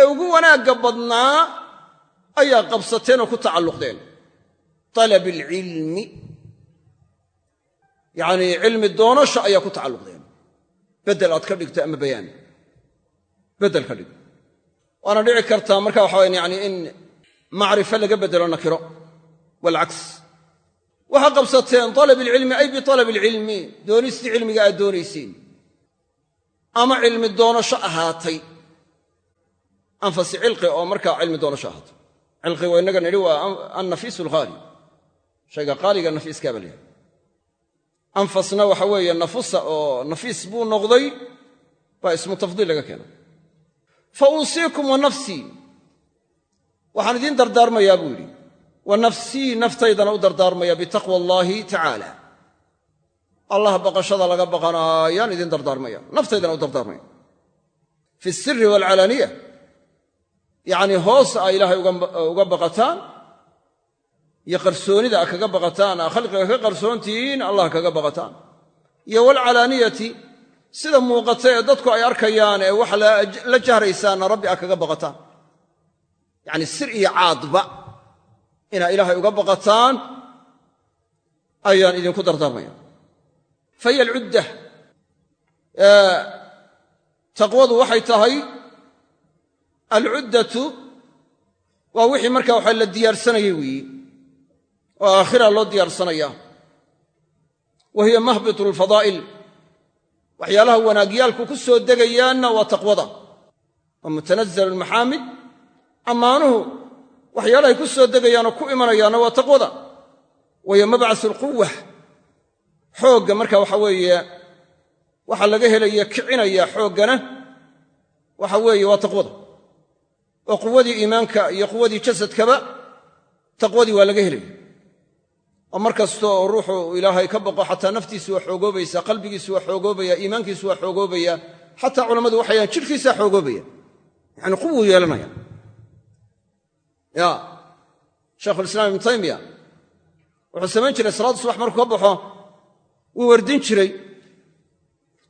ee ugu wanaagga badnaa ayaa qabsateen oo ku tacalluqdeen. Talab alcilmi yacnii cilmi doonasha ayaa ku tacalluqdeen. Beddel aad ka dhigto ama bayaan? Beddel ka dhig. Waana dhici kartaa marka waxa wayan yani in macrifo laga beddelo nakiro. Waalcaks waxaa qabsateen talab ilcilmi ay bitalab ilcilmi doonistii cilmiga aad doonayseen ama cilmi doonasho ahaatay. Anfasi cilqi oo markaa cilmi doonasho ahaatay. Cilqi waa innaga nidhi waa annafiisu alghaali shayga qaaliga nafiiskaaba la yihahda anfasna waxa weeye nafusa oo nafiis buu noqday baa ismu tafdiil laga keenay. Fa uusiikum wa nafsii waxaan idiin dardaarmayaa buu yidhi. Wa nafsii naftaydana u dardaarmaya bitaqwa allaahi tacaala. Allah baqashada laga baqanaayaan idiin dardaarmaya. Naftaydana u dardaarmaya. Fi siri waalcalaaniya yacnii hoos a ilaahay uga baqataan iyo qarsoonida a kaga baqataan a khalqiga ka qarsoontihiin allah kaga baqataan. Iyo waalcalaaniyati sida muuqata ee dadku ay arkayaan ee wax la jahraysaanna rabbi a kaga baqataan yacni sir iyo caadba inaa ilaahay uga baqataan ayaan idinku dardaarmaya fa hiya alcudda taqwadu waxay tahay alcuddatu waa wixii markaa waxa la diyaarsanayay weeye oo aakhira loo diyaarsanaya wa hiya mahbitu alfadaa'il waxyaalaha wanaagyaalku ku soo degayaanna waa taqwada. Wa mutanazalu almaxaamid ammaanuhu waxyaalahay ku soo degayaanoo ku imanayaanna waa taqwada. Wahiyo mabcasu alquwa xoogga marka waxa weeye waxaa laga helaya kicinaya xooggana waxa weeye waa taqwada. Oo quwadii iimaanka iyo quwadii jasadkaba taqwadii waa laga helaya oo mar kasta oo ruuxu ilaahay ka baqo xataa naftiisu waa xoogoobaysa qalbigiisu waa xoogoobaya iimaankiisu waa xoogoobaya xataa culammadu waxay yahaan jidhkiisaa xoogoobaya. Yacani quwuu yeelanaya ya shaykhulislaam ibnu taymiya wuxuu samayn jiray salaadda subax markuu ka baxo wuu wardin jiray.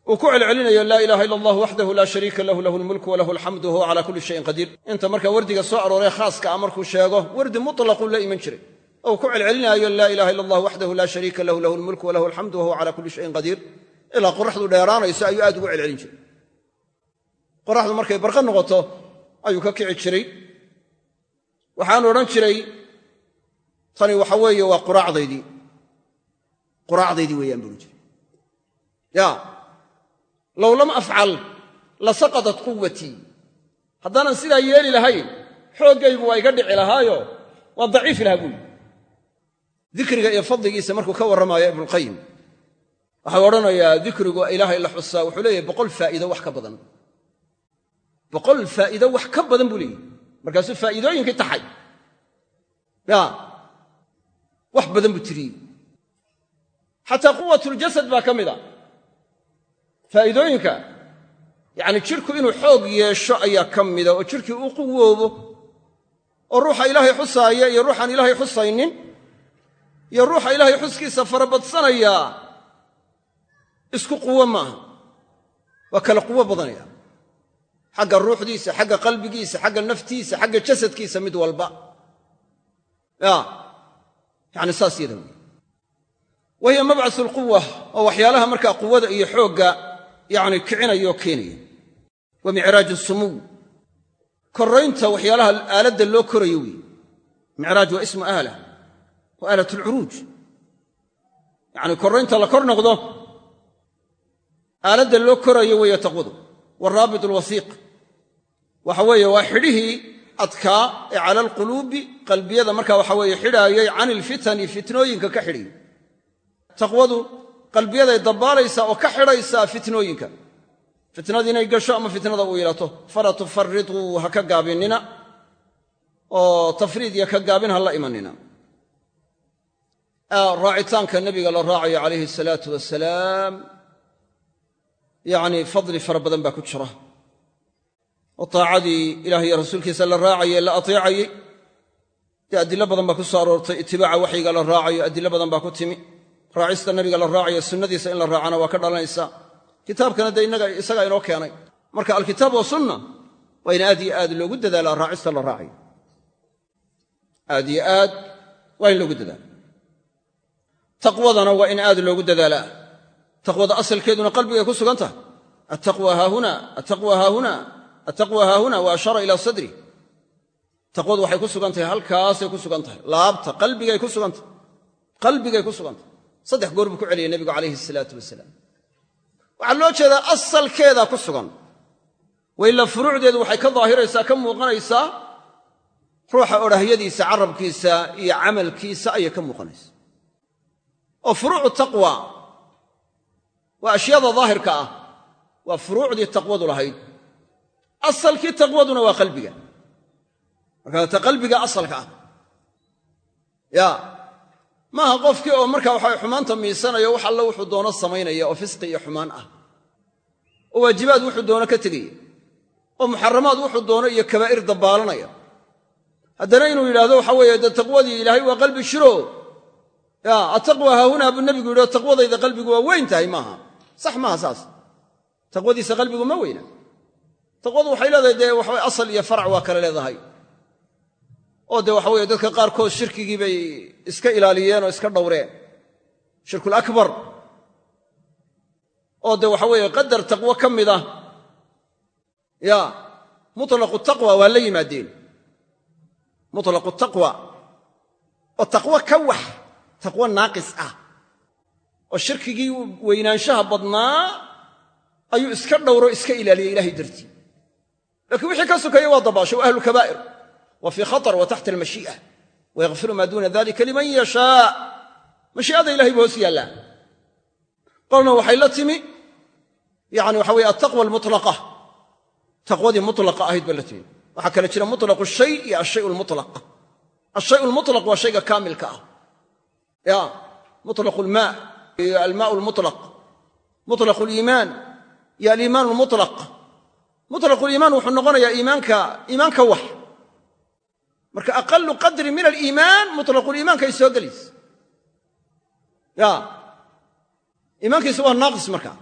Uu ku celcelinayo laa ilaaha ila allah waxdahu laa shariika lahu lahu lmulku walahu alxamdu wahuwa calaa kulli shayin qadiir inta marka wardiga soo arooree khaaska ah markuu sheego wardi mutlaquu la iman jiray. Oo uu ku celcelinaayo laa ilaha illa allah waxdahu laa shariika lahu lahu lmulku walahu alxamdu wahuwa calaa kulli shayin qadiir ilaa qoraxdu dheeraanayso ayuu aad ugu celcelin jiray. Qoraxdu markay barqa noqoto ayuu ka kici jiray waxaanu odhan jiray tani waxa weeye waa quraacdaydii. Quraacdaydii weeyaan buuhi jiray. Ya low lam afcal la saqadat quwatii haddaanan sidaa yeeli lahayn xooggaygu waa iga dhici lahaayo waa daciifi lahaa buuli dikriga iyo fadligiisa markuu ka warramaayo ibnuulqayim waxau odhanayaa dikrigu ilaahay la xusaa wuxuu leeyahay boqol faa'iido wax ka badan. Boqol faa'iido wax ka badan buu leeyahy markaasuu faa'iidooyinkii taxay. Ya. Wax badan buu tiriyey xataa quwatuljasad baa ka mid a. Faa'iidooyinka. Yacni jidhku inuu xoog yeesho ayaa ka mida oo jidhkii uu quwoobo oo ruuxa ilaahay xusaaya iyo ruuxaan ilaahay xusaynin iyo ruuxa ilaahay xuskiisa farabadsanaya isku quwo maaha. Waa kala quwo badanaya xagga ruuxdiisa xagga qalbigiisa xagga naftiisa xagga jasadkiisa mid walba. Ya. Yani saas yada wey oo waxyaalaha markaa quwada iyo xoogga yani kicinaya oo keenaya. Wa micraaju sumuw. Koraynta waxyaalaha aaladda loo korayo weeye. Micraaj waa ismu aala wa aalat alcuruuj yacni koraynta la kor noqdo aaladda loo korayo weeye taqwadu. Waraabit alwasiiq waxa weeye waa xidhihii adkaa ee cala alquluubi qalbiyada marka waxa weeye xidhaayay can ilfitani fitnooyinka ka xidhayay taqwadu qalbiyaday dabbaalaysaa oo ka xidhaysaa fitnooyinka. Fitnadii inay gasho ama fitnada uu yeelato fala tufarituu ha ka gaabinina. Oo tafriid iyo ka gaabin ha la imanina. Raacitaanka nebiga la raacayo calayhi salaatu wasalaam yacni fadli fara badan baa ku jira oo taacadii ilaah iyo rasuulkiisa la raacayey la ateecayey dee adilo badan baa ku soo aroortay itibaaca waxyiga la raacayo adilo badan baa ku timi. Raacista nabiga la raacayo sunnadiisa in la raacana waa ka dhalanaysaa kitaabkana dee isagaa inoo keenay. Marka alkitaab wa sunna waa in aad iyo aad loogu dadaalaa raacista la raacayo. Aad iyo aad waa in loogu dadaala taqwadana waa in aad loogu dadaalaa. Taqwada asalkeeduna qalbigay ku sugan tahay. Attaqwa haahuna attaqwa haahuna attaqwa haahuna wa ashaara ilaa sadri. Taqwadu waxay ku sugan tahay halkaasay ku sugan tahay. Laabta qalbigay ku sugan tahay. Qalbigay ku sugan tahay. Saddex goor buu ku celiyay nebigu calayhi salaatu wasalaam. Waxaa loo jeedaa asalkeedaa ku sugan. Waila furuucdeedu waxay ka daahiraysaa ka muuqanaysaa ruuxa odhahyadiisa carabkiisa iyo camalkiisa ayay ka muuqanaysaa. Oo furuucu taqwa. Waa ashyaada daahirka ah. Waa furuucdii taqwadu lahayd asalkii taqwaduna waa qalbiga. Markaa ta qalbiga asalka ah. Ya. Maaha qofkii oo markaa waxa xumaanta miisanayo wax alle wuxuu doono samaynaya oo fisqi iyo xumaan ah. Oo waajibaad wuxuu doono ka tegaya oo muxaramaad wuxuu doono iyo kabaa'ir dabbaalanaya. Haddana inuu yidhaahdo waxa weeye dee taqwadii ilaahay waa qalbi shiro. Ya attaqwa haahunaa buu nebigu yidhi taqwadayda qalbigu waa weyn tahay maaha. Sax maaha saas. Taqwadiisa qalbigu ma weyna taqwadu waxay leedahay dee waxawe asal iyo farac waa kale leedahay. Oo dee waxa weye dadka qaarkood shirkigii bay iska ilaaliyeen oo iska dhowreen. Shirkul akbar. Oo dee waxa weeye qadar taqwo ka mid ah. Ya mutlaqu taqwa waa la yimaadeen. Mutlaqu taqwa. Oo taqwo ka wax taqwo naaqis ah. Oo shirkigii weynaanshaha badnaa ayuu iska dhowro iska ilaaliyey ilahay dartii laakiin wixii ka sukaya waa dabaasho waa ahlu kabaa'ir wa fii khatar wa taxta almashii'a. Wayakfiru maa duuna dalika liman yashaa. Mashii'ada ilahay buu hoos yaallaa. Qolna waxay la timi yani waxa weye altaqwa almutlaqa. Taqwadii mutlaqa ahayd ba la timi. Waxaa kale jira mutlaqu shay iyo ashay lmutlaq ashay lmutlaq waa shayga kaamilka ah. Ya mutlaqu lmaa iyo almaa lmutlaq mutlaqu liimaan iyo aliimaan lmutlaq mutlaqu liimaan wuxuu noqonayaa iimaanka wax. Marka aqalu qadri min aliimaan mutlaquliimaankay soo gelaysa ya. Iimaankiisa waa naaqis marka.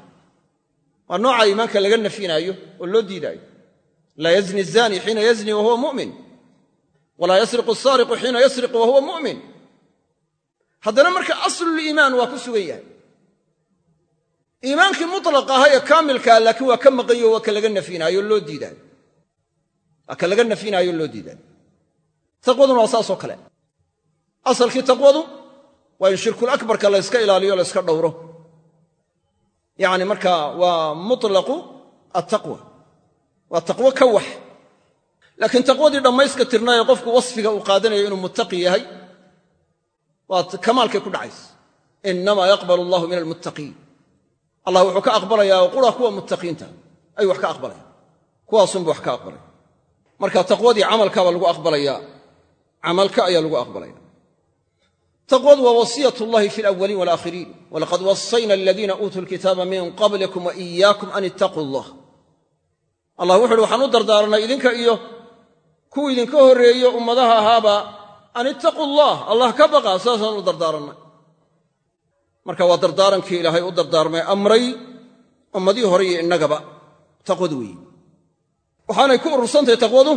Waa nooca iimaanka laga nafyinaayo oo loo diidaayo. Laa yazni zani xiina yazni wa huwa mu'min. Walaa yasriqu asaariqu xiina yasriqu wa huwa mu'min. Haddana marka asluliimaan waa ku sugan yahay iimaankii mutlaq ee kaamilkaa laakiin waa ka maqanyo waa ka laga nafyinaayo loo diidaayo waa ka laga nafyinaayo loo diidaayo taqwaduna waa saasoo kale. Asalkii taqwadu waa in shirkulakbarka layska ilaaliyo layska dhowro. Yacni markaa waa mutlaqu attaqwa. Waa taqwo ka wax. Laakiin taqwadii dhammayska tirnaayee qofku wasfiga uu qaadanayo inuu muttaqi yahay waa kamaalkay ku dhacaysa. Innamaa yaqbalu allahu min almuttaqiin allah wuxuu ka aqbalayaa qura kuwa muttaqiinta. Ayuu wax ka aqbalaya. Kuwaasunbu wax ka aqbalaya. Marka taqwadii camalkaaba lagu aqbalayaa camalka ayaa lagu aqbalaya. Taqwadu waa wasiyat llahi fi alawaliin walaakhiriin walaqad wasayna aladiina uutuu lkitaaba min qablikum wa an ittaquu allah allah wuxu uhi waxaan u dardaaranay idinka iyo kuwa idinka horreeyo ummadaha ahaaba an ittaquu allah allah ka baqa saasaan u dardaarannay marka waa dardaarankii ilaahay u dardaarmay amray ummadihii hore iyo innagaba taqwadu weeye waxaanay ku urursantahay taqwadu?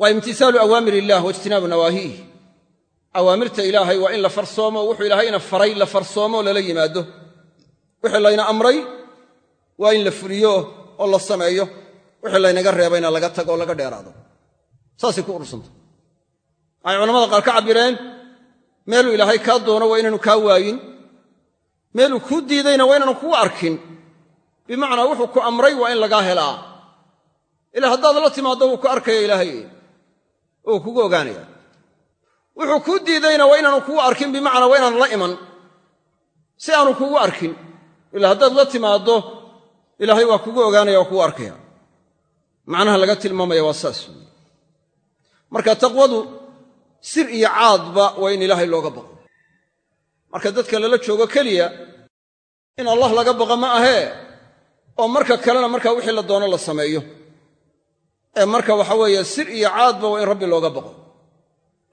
Waa imtisaalu awaamir illah waijtinaabu nawaahiih. Awaamirta ilaahay waa in la farsoomo wuxuu ilaahayna faray la farsoomo lala yimaado. Wixii layna amray waa in la fuliyo oo la sameeyo. Wixii laynaga reebayna laga tago oo laga dheeraado. Saasay ku urursantah waxay culamada qaar ka cabbireen meeluu ilaahay kaa doono waa inaanu kaa waayin meeluu kuu diidayna waa inaanu kugu arkin. Bimacnaa wuxuu ku amray waa in lagaa helaa. Ilaa haddaad la timaaddo wuu ku arkaya ilaahay. Oo kugu ogaanaya wuxuu kuu diidayna waa inaanu kugu arkin bimacnaa waa inaan la iman. Si aanu kugu arkin ilaa haddaad la timaaddo ilaahay waa kugu ogaanaya waa kugu arkaya macnaha laga tilmaamaya waa saas. Marka taqwadu sir iyo caadba waa in ilaahay looga baqo marka dadka lala joogo keliya in allah laga baqo ma ahee? Oo marka kalena marka wixii la doono la sameeyo? Ee marka waxa weeye sir iyo caadba waa in rabbi looga baqo.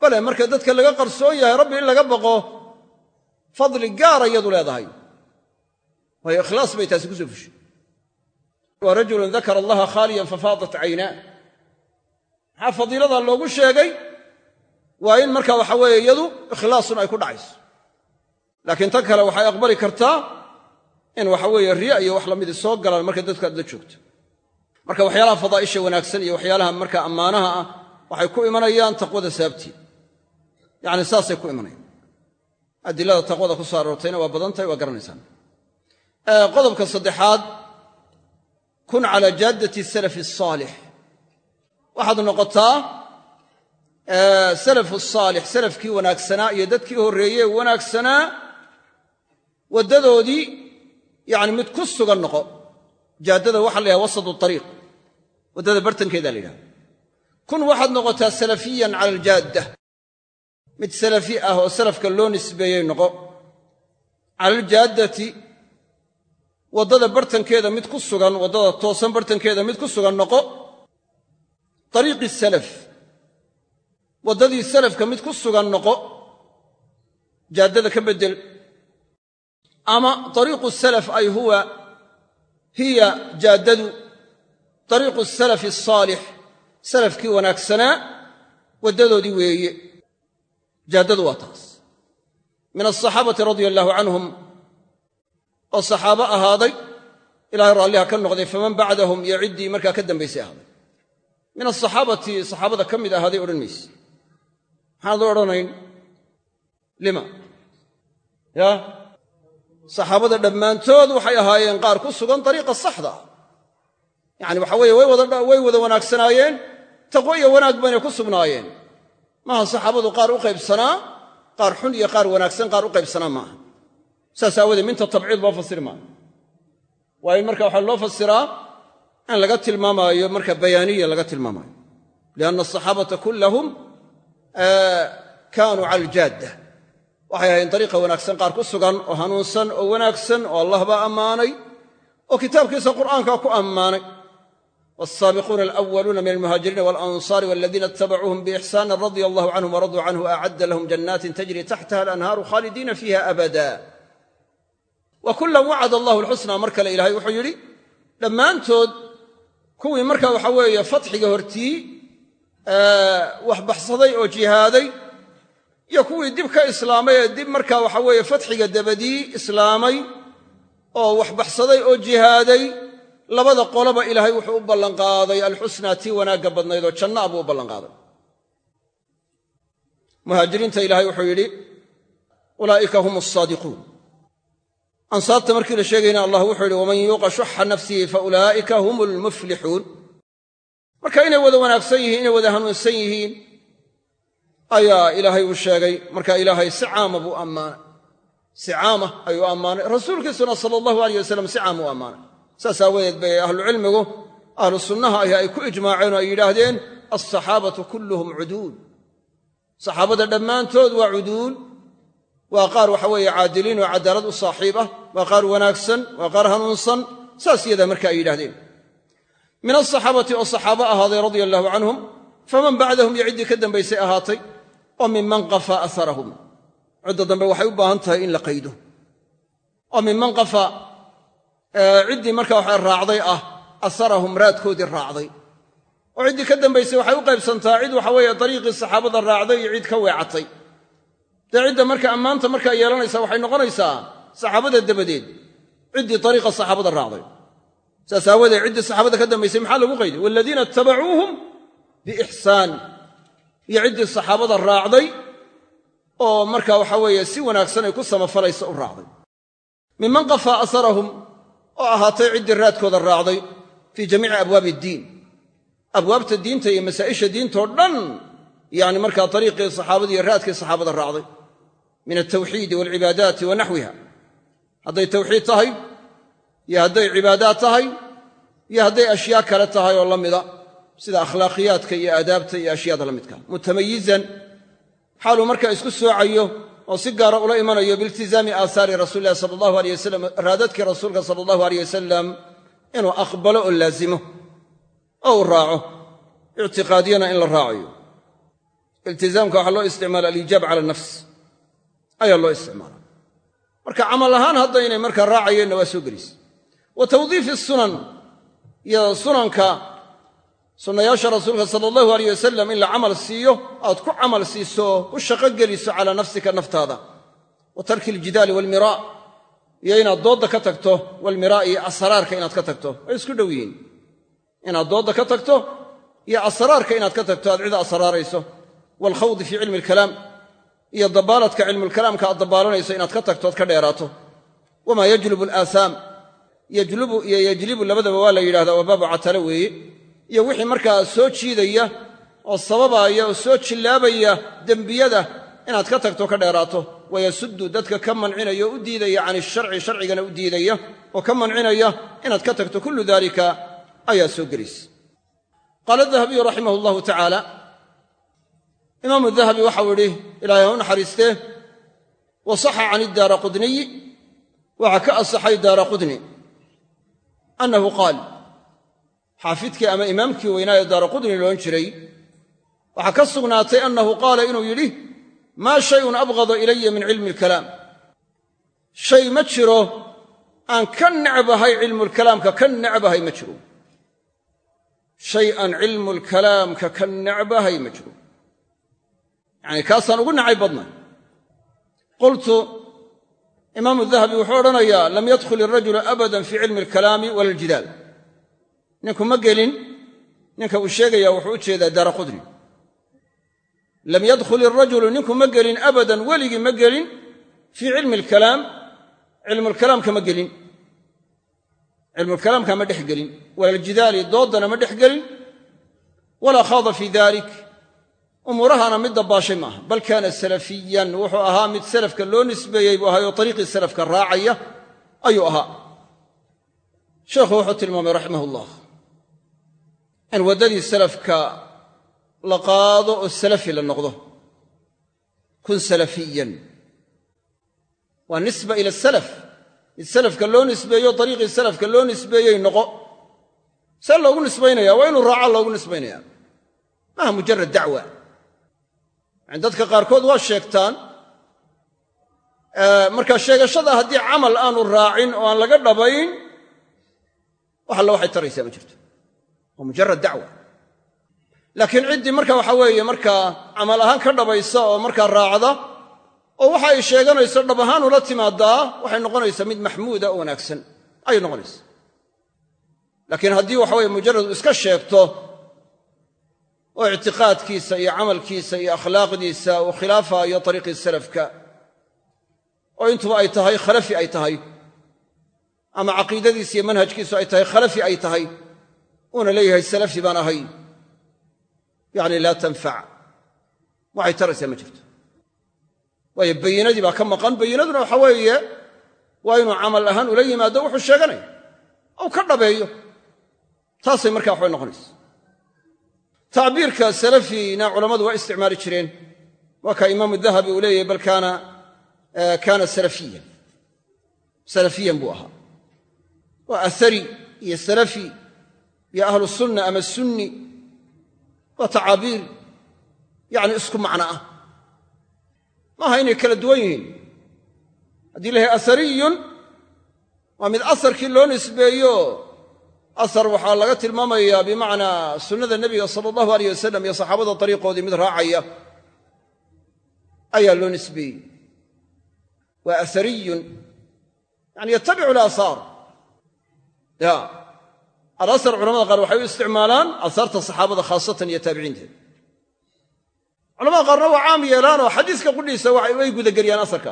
Bale marka dadka laga qarsoon yahay rabbi in laga baqo fadli gaara iyadu leedahay. Waayo ikhlaas bay taasi ku soo fushay. Wa rajulun dakara allaha khaaliyan fafaadat caynaa maxaa fadiilada loogu sheegay waa in marka waxa weeye iyadu ikhlaasun ay ku dhacayso laakiin tan kale waxay aqbali kartaa in waxa weeye riya iyo wax lamidi soo galaan marka dadku aad la joogto. Marka waxyaalaha fadaa'isha wanaagsan iyo waxyaalaha marka ammaanaha ah waxay ku imanayaan taqwada sababtii yacni saasay ku imanayaan. Adilada taqwada ku soo aroortayna waa badan tahay waa garanaysaan. Qodobka saddexaad kun calaa jaaddati salafi asaalix waxaad noqotaa salafu saalix salafkii wanaagsanaa iyo dadkii horreeyee wanaagsanaa waddadoodii yacni mid ku sugan noqo. Jaaddada waxa la yhaha wasatu ariiq waddada bartankeeda la yidhaha. Kun waxaad noqotaa salafiyan cala aljaadda mid salafi ah oo salafka loo nisbeeyey noqo. Cala aljaaddati waddada bartankeeda mid ku sugan waddada toosan bartankeeda mid ku sugan noqo. Ariiqi salaf. Waddadii salafka mid ku sugan noqo. Jaaddada ka beddel ama ariiqu salaf ay huwa hiya jaaddadu ariiqu salafi asaalix salafkii wanaagsanaa waddadoodii weeye jaaddadu waa taas min asaxaabati radia allaahu canhum oo saxaabo ahaaday ilahay raalliha ka noqday faman bacdahum iyo ciddii markaa ka dambaysay ahaaday min asaxaabati saxaabada ka mid ahaaday odhan mayse maxaanad odhanayn lima saxaabada dhammaantood waxay ahaayeen qaar ku sugan dariiqa saxda. Yacani waxa weeye way wada wanaagsanaayeen taqwo iyo wanaag bayna ku sugnaayeen. Maaha saxaabadu qaar u qaybsanaa qaar xun iyo qaar wanaagsan qaar u qaybsanaa maaha. Saas aawoodee minta tabciid loo fasiri maayo waa in marka waxaa loo fasiraa in laga tilmaamaayo marka bayaaniya laga tilmaamaayo. Lianna asaxaabata kullahum kaanuu cala waxay ahayn dariiqa wanaagsan qaar ku sugan oo hanuunsan oo wanaagsan oo allah baa ammaanay oo kitaabkiisa qur'aanka ku ammaanay. Wsaabiquuna alwaluuna min almuhaajiriina walansaari waladiina itabacuuhum biixsaani radia allahu canhum waraduu canhu acadda lahum janaatin tajri taxtaha alanhaaru khaalidiina fiiha abada wa kullan wacada allahu alxusnaa mar kale ilahay wuxuu yidhi dhammaantood kuwii marka waxa weeye fatxiga hortii wax baxsaday oo jihaaday iyo kuwii dib ka islaamay ee dib marka waxa weeye fatxiga dabadii islaamay oo wax baxsaday oo jihaaday labada qoloba ilaahay wuxuu u ballanqaaday alxusnaa tii wanaagga badnayd oo janna buu u ballanqaaday. Muhaajiriinta ilaahay wuxuu yidhi ulaa'ika hum asaadiquun ansaabta markii la sheegayna allah wuxuu yidhi waman yuuqa shuxa nafsihi fa ulaa'ika hum lmuflixuun marka inay wada wanaagsan yihiin inay wada hanuunsan yihiin ayaa ilaahay uu sheegay. Marka ilaahay si caama buu ammaanay. Si caama ayuu ammaanay. Rasuulkiisuna sala allahu aleyh wasalam si caama u ammaanay. Saas aawadeed bay ahlucilmigu ahlu sunnaha ahi ay ku ijmaaceen oo ay yidhaahdeen alsaxaabatu kulluhum cuduul. Saxaabada dhammaantood waa cuduul. Waa qaar waxa weeye caadiliin oo cadaalad u saaxiib ah. Waa qaar wanaagsan waa qaar hanuunsan. Saas yadaa marka ay yidhahdeen min asaxaabati oo saxaabo ahaaday radia allahu canhum faman bacdahum iyo ciddii ka dambaysay ahaatay oo minman qafaa aharahum cidda dambe waxay u baahan tahay in la qaydo. Oo minman qafa ciddii marka waxa raacday ah asarahum raadkoodii raacday. Oo ciddii ka dambaysay waxay u qaybsantaa cid waxa weeye dariiqii saxaabada raacday iyo cid ka weecatay. Dee cidda marka ammaanta markaa yeelanaysa waxay noqonaysaa saxaabada dabadeed ciddii dariiqa saxaabada raacday. Saas aawadeed ciddii saxaabada ka dambaysay maxaa lagu qayday? Waladiina ittabacuuhum biixsaan iyo ciddii saxaabada raacday oo marka waxa weeye si wanaagsan ay ku samafalaysa u raacday. Minman qafaa asarahum oo ahaatay ciddii raadkooda raacday fii jamiici abwaabi iddiin abwaabta diinta iyo masaa'isha diintao dhan yani markaa ariiqii saxaabadii iyo raadkii saxaabada raacday. Min altawxiidi waalcibaadaati wa naxwiha. Hadday tawxiid tahay iyo hadday cibaadaad tahay iyo hadday ashyaa kale tahay oo la mida sida akhlaaqiyaadka iyo aadaabta iyo ashyaada la midka. Mutamayizan xaaluu markaa isku soocayo oo si gaara ula imanayo biiltizaami aahaari rasuuli illahi sala allahu aleyh wasalam raadadkii rasuulka sala allahu aleyh wasalam inuu aqbalo oo laazimo oo uu raaco ictiqaadiyana in la raacayo. Iltizaamka waxaa loo isticmaala aliijaab cala nafs ayaa loo isticmaala. Marka camal ahaan haddaynay markaa raacayeenna waa soo gelaysa wa tawdiifi sunan iyo sunanka sunnayaasha rasuulka sala allahu aleyh wasalam in la camal siiyo aad ku camal siiso ku shaqo geliso calaa nafsika naftaada. Wa tarki aljidaali waalmiraa iyo inaad doodda ka tagto walmiraa iyo asraarka inaad ka tagto way isku dhow yihiin. Inaad doodda ka tagto iyo asraarka inaad ka tagto aad cid asraarayso. Waalkhawdi fii cilmi alkalaam iyo dabaaladka cilmulkalaamka aad dabaalanayso inaad ka tagto oad ka dheeraato. Wamaa yajlubu alaahaam yajlubu iyo yajlibu labadaba waa la yidhahdaa waa baabu catalo weeye iyo wixii markaa soo jiidaya oo sababaaya oo soo jillaabaya dembiyada inaad ka tagto ka dheeraato. Wayasuddu dadka ka mancinaya oo u diidaya can isharci sharcigana u diidaya oo ka mancinaya inaad ka tagto kullu daalika ayaa soo gelaysa qaala dahabiyu raximah allahu tacaala imaamu dahabi waxau idhi ilaahay ha u naxariistee wa saxa can iddaara qudniyi waxaa ka asaxay daara qudni annahu qaal xaafidkii ama imaamkii weynaa ee daara qudni loodhan jiray waxaa ka sugnaatay annahu qaala inuu yidhi maa shayun abqada ilaya min cilmi alkalaam. Shay ma jiro aan ka necbahay cilmulkalaamka ka necbahay ma jiro. Shay aan cilmulkalaamka ka necbahay ma jiro. Yacanii kaasaan ugu nacay badnay. Qultu imaamu dahabi wuxuu odhanayaa lam yadkhul irajulu abadan fii cilmi alkalaami wala aljidaal ninku ma gelin. Ninka uu sheegaya wuxuu u jeedaa daara lam yadkhul irajulu ninku ma gelin abadan weligii ma gelin. Fii cilmi alkalaam cilmulkalaamka ma gelin. Cilmulkalaamka ma dhex gelin. Wala aljidaali dooddana ma dhex gelin. Walaa khaada fii dalik umuurahana mid dabbaashay maaha bal kaana salafiyan wuxuu ahaa mid salafka loo nisbeeyey buu ahaayoo ariiqii salafka raacaya ayuu ahaa. Sheekhu wuxuu tilmaamay raximah ullah in waddadii salafka la qaado oo salafi la noqdo. Kun salafiyan. Waa nisba ila salaf. Mid salafka loo nisbeeyo ariiqii salafka loo nisbeeyey noqo. See loogu nisbaynaya waa inuu raaca loogu nisbaynaya. Maaha mujarad dacwa. Yani dadka qaarkood waa sheegtaan marka sheegashada haddii camal aanu raacin oo aan laga dhabayn wax alla waxay taraysaa ma jirto waa mujarad dacwa. Laakiin ciddii marka waxa weeye markaa camal ahaan ka dhabaysa oo markaa raacda oo waxa ay sheeganayso dhab ahaan ula timaadaa waxay noqonaysaa mid maxmuuda oo wanaagsan. Ayay noqonaysaa. Laakiin haddii waxa weye mujarad uu iska sheegto oo ictiqaadkiisa iyo camalkiisa iyo akhlaaqdiisa uu khilaafayo ariiqii salafka oo intuba ay tahay khalafi ay tahay ama caqiidadiisa iyo manhajkiisu ay tahay khalafi ay tahay uuna leeyahay salafi baan ahay yacni laa tanfac. Waxay taraysaa ma jirto. Waayo bayinadii baa ka maqan. Bayinaduna waxa weeye waa inuu camal ahaan ula yimaado wuxuu sheeganaya. Ou ka dhabeeyo. Taasay markaa waxbay noqonaysa. Tacbiirka salafina culammadu waa isticmaali jireen. Waa kaa imaamu dahabi uu leeyahy bal kaana salafiyan. Salafiyan buu ahaa. Waa athari iyo salafi iyo ahlu sunna ama sunni waa tacaabiir yacni isku macno ah maaha inay kala duwan yihiin haddii lahay athariyun waa mid asarkii loo nisbeeyo asar waxaa laga tilmaamayaa bimacnaa sunnada nebiga sala allahu aleyh wasalam iyo saxaabada dariiqoodii mid raacaya ayaa loo nisbeeyey waa athariyun yani yatabicu alaaahaar ya alasar culamada qaar waxay u isticmaalaan aahaarta saxaabada khaasatan iyo taabiciinteeda culamada qaarna waa caam yeelaanoo xadiiska qudhiisa way gudageliyaan asarka.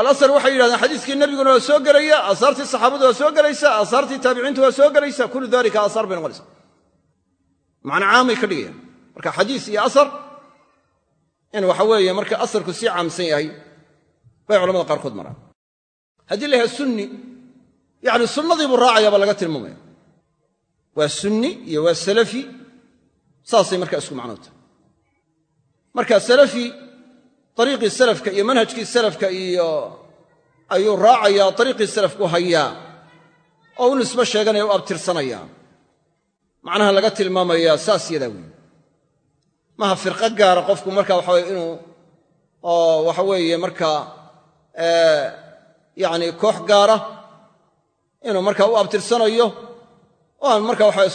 Alasar waxay yidhahdeen xadiiskii nebiguna waa soo gelaya aasaartii saxaabadu waa soo gelaysa aasaartii taabiciintu waa soo gelaysa kullu dalika aasaar bay noqonaysa macna caamay ka dhigayaan. Marka xadiis iyo asar in waxa weeye marka asarku sii caamsan yahay bay culamada qaarkood maraan. Haddii la yacni sunnadii buu raacaya baa laga tilmaamaya. Waa sunni iyo waa salafi saasay markaa isku macnoota marka salafi ariiqii salafka iyo manhajkii salafka iyo ayuu raacayaa ariiqii salafku hayaa oo u nisbo sheeganaya u abtirsanaya macnaha laga tilmaamayaa saas yadaa weeye maha firqo gaara qofku marka waxa weye inuu waxa weeye markaa yacni koox gaara inuu markaa u abtirsanayo oo aan marka waxa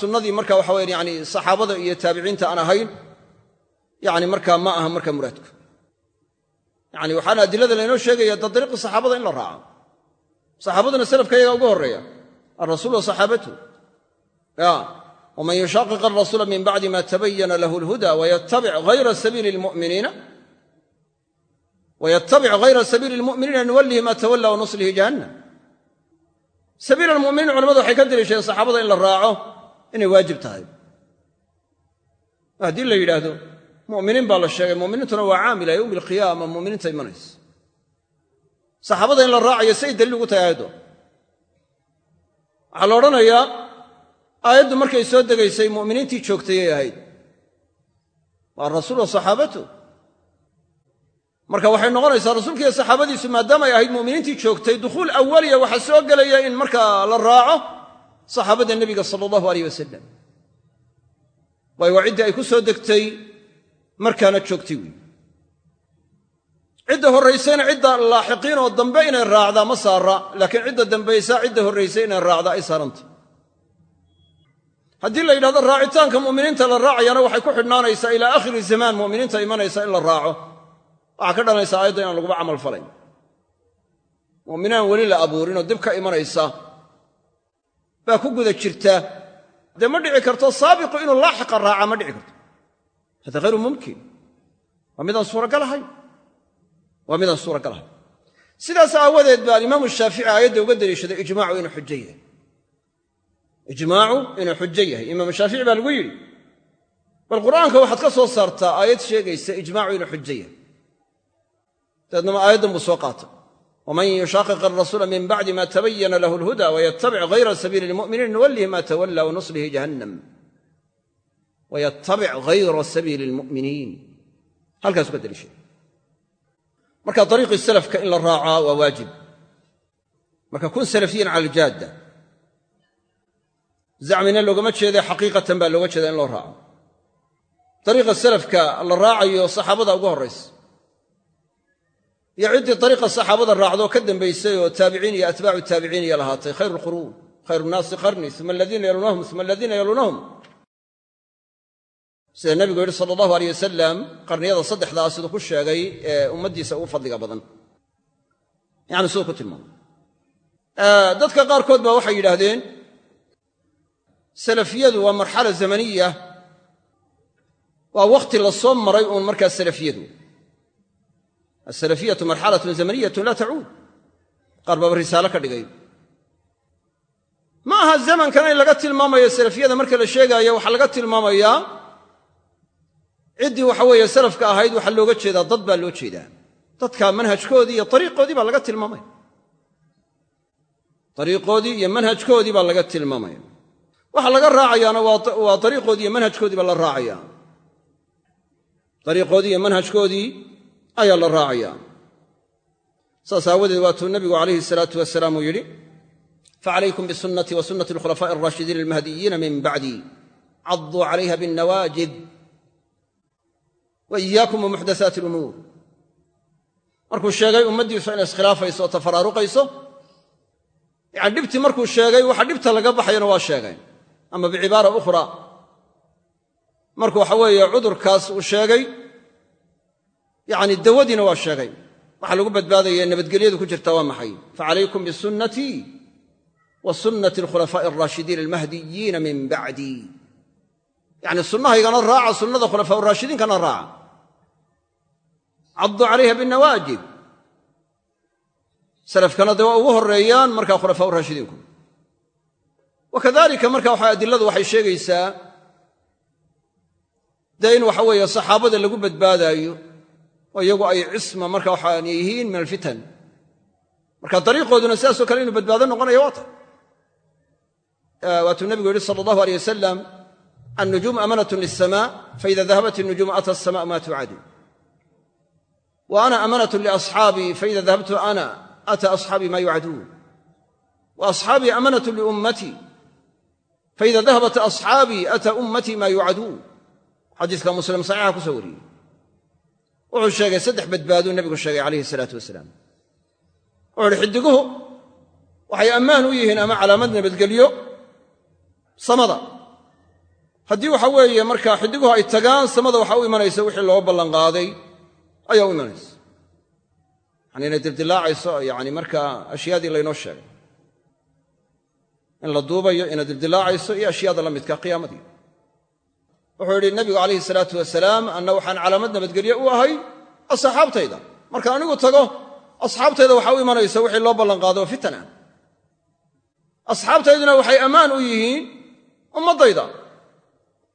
sunnadii marka waxa weye yani saxaabada iyo taabiciinta aan ahayn yani markaa ma aha marka muraadku. Yani waxaana adilada laynoo sheegaya da dariiqi saxaabada in la raaco. Saxaabaduna salafka iyagaa ugu horreeya alrasuul wa saxaabatu waman yushaaqiq alrasuula min bacdi ma tabayana lahu lhuda wayatabic hayra sabiili lmu'miniina nuwallihi ma tawalla wa nuslihi jahannam sabiil almuminiin culamadu waxay ka deliishadeen saxaabada in la raaco inay waajib tahay. Haddii la yidhaahdo muminiin baa la sheegay muminiintuna waa caamila yowmi alqiyaama muminiinta imanaysa. Saxaabada in la raacayo say daliil ugu tahay aayaddo waxaa la odhanayaa aayaddu markay soo degaysay mu'miniintii joogtayay ahayd. Waa rasuul wa marka waxay noqonaysaa rasuulkiiyo saxaabadiisu maadaama ay ahayd mu'miniintii joogtay dukhuul awaliya waxaa soo gelaya in markaa la raaco saxaabada nebiga sala allahu aleyh wasalam waayo waa ciddii ay ku soo degtay markaana joogtay weyi cidda horraysayna cidda laaxiqiin oo dambe inay raacdaa ma saara laakiin cidda dambaysaa cidda horraysay inay raacdaa ay saarantay haddii la yidhahdo raacitaanka mu'miniinta la raacayaana waxay ku xidhnaanaysaa ilaa aakhiri zamaan mu'miniinta imanaysa in la raaco waxaa ka dhalanaysa aayadda inaan laguba camal falayn. Mu'minaan weli la abuurinoo dib ka imanaysa baa ku guda jirta. Dee ma dhici karto saabiqu inuu laaxiqa raaca ma dhici karto. Hada hayru mumkin. Waa midaan suuragal ahayn waa midaan suuragal ahayn sidaas aawadeed ba alimaamu shaafici aayadda uga deliishaday ijmaacu inuu xujo yahay. Ijmaacu inuu xujo yahay. Imaam shaafici baa lagu yidhi bal qur'aanka waxaad ka soo saartaa aayad sheegaysa ijmaacu inuu xujo yahay dabeednama aayaddan buu soo qaatay. Waman yushaaqiq arasuula min bacdi ma tabayana lahu alhuda wayatabic hayra sabiili lmu'miniin nuwallihi ma tawalla wanuslihi jahannam. Wayatabic hayra sabiili lmu'miniin halkaasu ka deliishay marka dariiqii salafka in la raacaa waa waajib. Marka kun salafiyan cala aljaadda zacmina loogama jeede xaqiiqatan baa looga jeeda in loo raaco. Dariiqa salafka la raacayo saxaabada ugu horraysa iyo ciddii dariiqa saxaabada raacdoo ka dambaysay oo taabiciin iyo atbaacu taabiciin iyo lahaatay khayru lquruun khayru nnaasi qarni uma aladiina yaluunahum uma aladiina yaluunahum sida nebigu yidhi sala allahu aleyh wasalam qarniyada saddexdaa siduu ku sheegay ee ummaddiisa ugu fadliga badan. Yani siduu ku tilmaamay. Dadka qaarkood baa waxay yidhaahdeen salafiyadu waa marxala zamaniya. Waa wakhti la soo maray uun markaa salafiyadu asalafiyatu marxalatun zamaniyatun laa tacuud qaar baaba risaalo ka dhigay ma aha zamankan in laga tilmaamayo salafiyada marka la sheegaayo waxaa laga tilmaamayaa ciddii waxa weeye salafka ahayd waxaa looga jeedaa dad baa loo jeedaa dadka manhajkoodii iyo ariiqoodii baa laga tilmaamaya ariiqoodii iyo manhajkoodii baa laga tilmaamaya waxa laga raacayaana waa ariiqoodii iyo manhajkoodii baa la raacaya ariiqoodii iyo manhajkoodii ayaa la raacayaa saas aawadeed waatuu nabigu calayhi salaatu wasalaam uu yidhi facalaykum bisunnatii wa sunnati alkhulafaa'i alraashidiina almahdiyiina min bacdii cadduu calayha binnawaajid wa iyaakum wa muxdathaati alumuur markuu sheegay ummaddiisu inay iskhilaafayso oo tafaraaruqayso yacani dhibtii markuu sheegay waxa dhibta laga baxayana waa sheegay. Ama bicibaara ukhra markuu waxa weeye cudurkaas uu sheegay yacni dawadiina waa sheegay. Waxaa lagu badbaadaya nabadgelyadu ku jirta waa maxay? Facalaykum bisunnatii wa sunnati alkhulafaa'i alraashidiina almahdiyiina min bacdii yacni sunnahaygana raaca sunnada khulafaa raashidiinkana raaca. Cadduu calayha binnawaajid salafkana dee waa ugu horeeyaan markaa khulafaa raashidiinku wa kadalika marka waxa adiladu waxay sheegaysaa dee in waxa weeye saxaabada lagu badbaadaayo oo iyagu ay cisma marka waxaan yihiin min alfitan. Marka dariiqooduna sidaasoo kale inuu badbaado noqonaya waa tay waatuu nabigu yidhi sala allahu aleyh wasalam annujuum amanatun lisamaa faida dahabat innujuumu ata asamaau ma tucadu wa ana amanatun liasxaabii faida dahabtu ana ata asxaabii ma yucaduun wa asxaabii amanatun faida dahabat asxaabii ata ummatii ma yucaduun xadiiska muslim saxiixa ku soo wariyey wuxuu sheegay saddex badbaaduu nebigu sheegay calayhi salaatu wasalaam. Wuxu uhi xidiguhu waxay ammaan u yihiin ama calaamad nabadgelyo? Samada. Haddii waxa weeye markaa xidiguhu ay tagaan samada waxaa u imanaysa wixii loo ballanqaaday ayaa u imanaysa. Yani inay dildilaacayso yani markaa ashyaadii laynoo sheegay. In la duubayo inay dildilaacayso iyo ashyaada la midka qiyaamadii wuxuu yidhi nabigu calayhi salaatu wasalaam anna waxaan calaamad nabadgelye u ahay asxaabtayda. Marka anigu tago asxaabtayda waxaa u imanaysa wixii loo ballanqaado oo asxaabtayduna waxay ammaan u yihiin ummaddayda.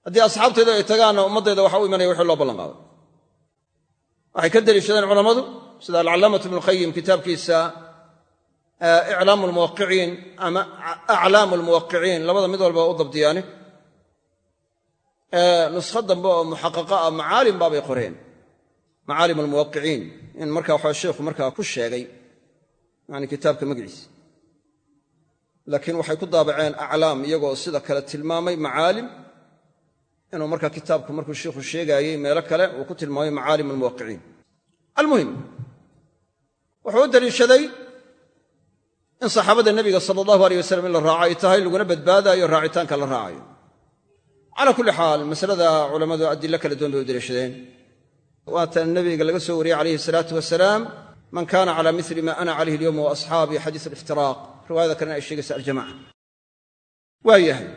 Haddii asxaabtayda ay tagaanna ummaddayda waxa u imanaya wixii loo ballanqaado. Waxay ka deliishadeen culammadu sida alcallaamatu ibnuqayim kitaabkiisa iclaamu lmuwaqiciin ama aclaamu lmuwaqiciin labada mid walba u dabdiyaani nuskho dambe oo muxaqaqa ah macaalim baabay qoreen. Macaalim almuwaqiciin in marka waxa sheikhu markaa ku sheegay yani kitaabka magaciisa laakiin waxay ku daabaceen aclaam iyagoo sida kale tilmaamay macaalim inuu marka kitaabku markuu sheikhu sheegaayey meelo kale uu ku tilmaamay macaalim almuwaqiciin almuhim wuxuu u daliishaday in saxaabada nebiga sala allahu aleyh wasalam in la raaco ay tahay laguna badbaadaayo raacitaanka la raacayo calaa kulli xaal masalada culammadu adilo kala duwan bay u daliishadeen waatan nebiga laga soo wariyey calayhi salaatu wasalaam man kaana cala mili ma ana calayhi alyowma wa asxaabii xadiis aliftiraaq riwaayada kalena ay sheegaysa aljamaca. Waa yahay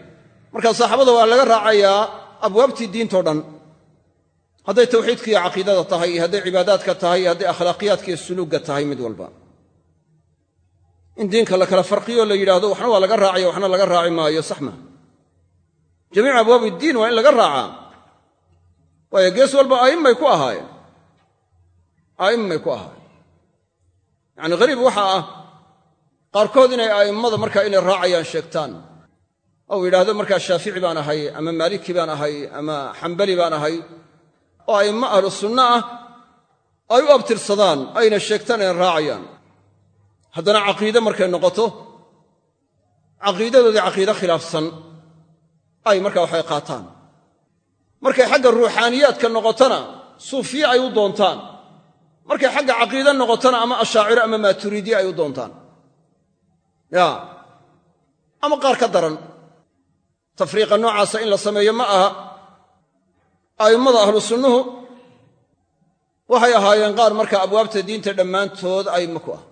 marka saxaabada waa laga raacayaa abwaabtii diintao dhan. Hadday tawxiidka iyo caqiidada tahay iyo hadday cibaadaadka tahay iyo hadday akhlaaqiyaadka iyo suluugga tahay mid walba. In diinka la kala farqiyo la yidhaahdo waxna waa laga raacaya waxna laga raaci maayo sax maa jamiic abwaab iddiin waa in laga raacaa waayo gees walba a'immay ku ahaayeen. A'immay ku ahaayeen. Yacani hariib waxa ah qaarkood inay a'immada markaa inay raacayaan sheegtaan. Ou yidhaahdo markaa shaafici baan ahay ama maaliki baan ahay ama xambali baan ahay oo a'immo ahlu sunno ah ay u abtirsadaan ayna sheegtaan inay raacayaan. Haddana caqiide markay noqoto caqiidadoodii caqiide khilaafsan ay markaa waxay qaataan. Markay xagga ruuxaaniyaadka noqotona suufiye ay u doontaan. Markay xagga caqiide noqotona ama ashaaciro ama maaturiidiye ay u doontaan. Ya. Ama qaar ka daran tafriiqa noocaasa in la sameeyo ma aha. A'immada ahlu sunnuhu waxay ahaayeen qaar marka abwaabta diinta dhammaantood a'immo ku ah.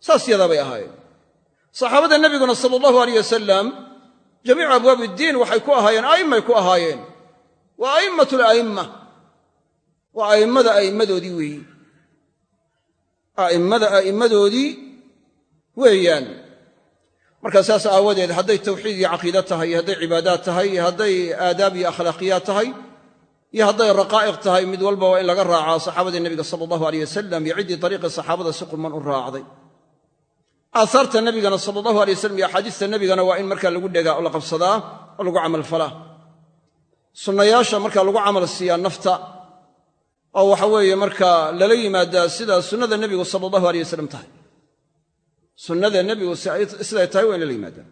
Saas yadaa bay ahaayeen. Saxaabada nebiguna sala allahu aleyh wasalam jamiicu abwaabi iddiin waxay ku ahaayeen a'immay ku ahaayeen. Waa a'immatu ala'imma waa a'immada a'immadoodii weeyi. A'immada a'immadoodii weeyaan. Markaa saas aawadeed hadday tawxiid iyo caqiide tahay iyo hadday cibaadaad tahay iyo hadday aadaab iyo akhlaaqiyaad tahay iyo hadday raqaa'iq tahay mid walba waa in laga raacaa saxaabadii nebiga sala allahu aleyh wasalam iyo ciddii dariiqii saxaabada si quman u raacday aahaarta nebigana sala allahu alay wasalam iyo axaadiista nebigana waa in markaa lagu dhegaa oo la qabsadaa oo lagu camalfalaa sunnayaasha markaa lagu camal siiyaa nafta oo waxa weeye markaa lala yimaadaa sida sunnada nebigu sala allahu aleyh wasalam tahay. Sunnada nebigu siday tahay waa in lala yimaadaa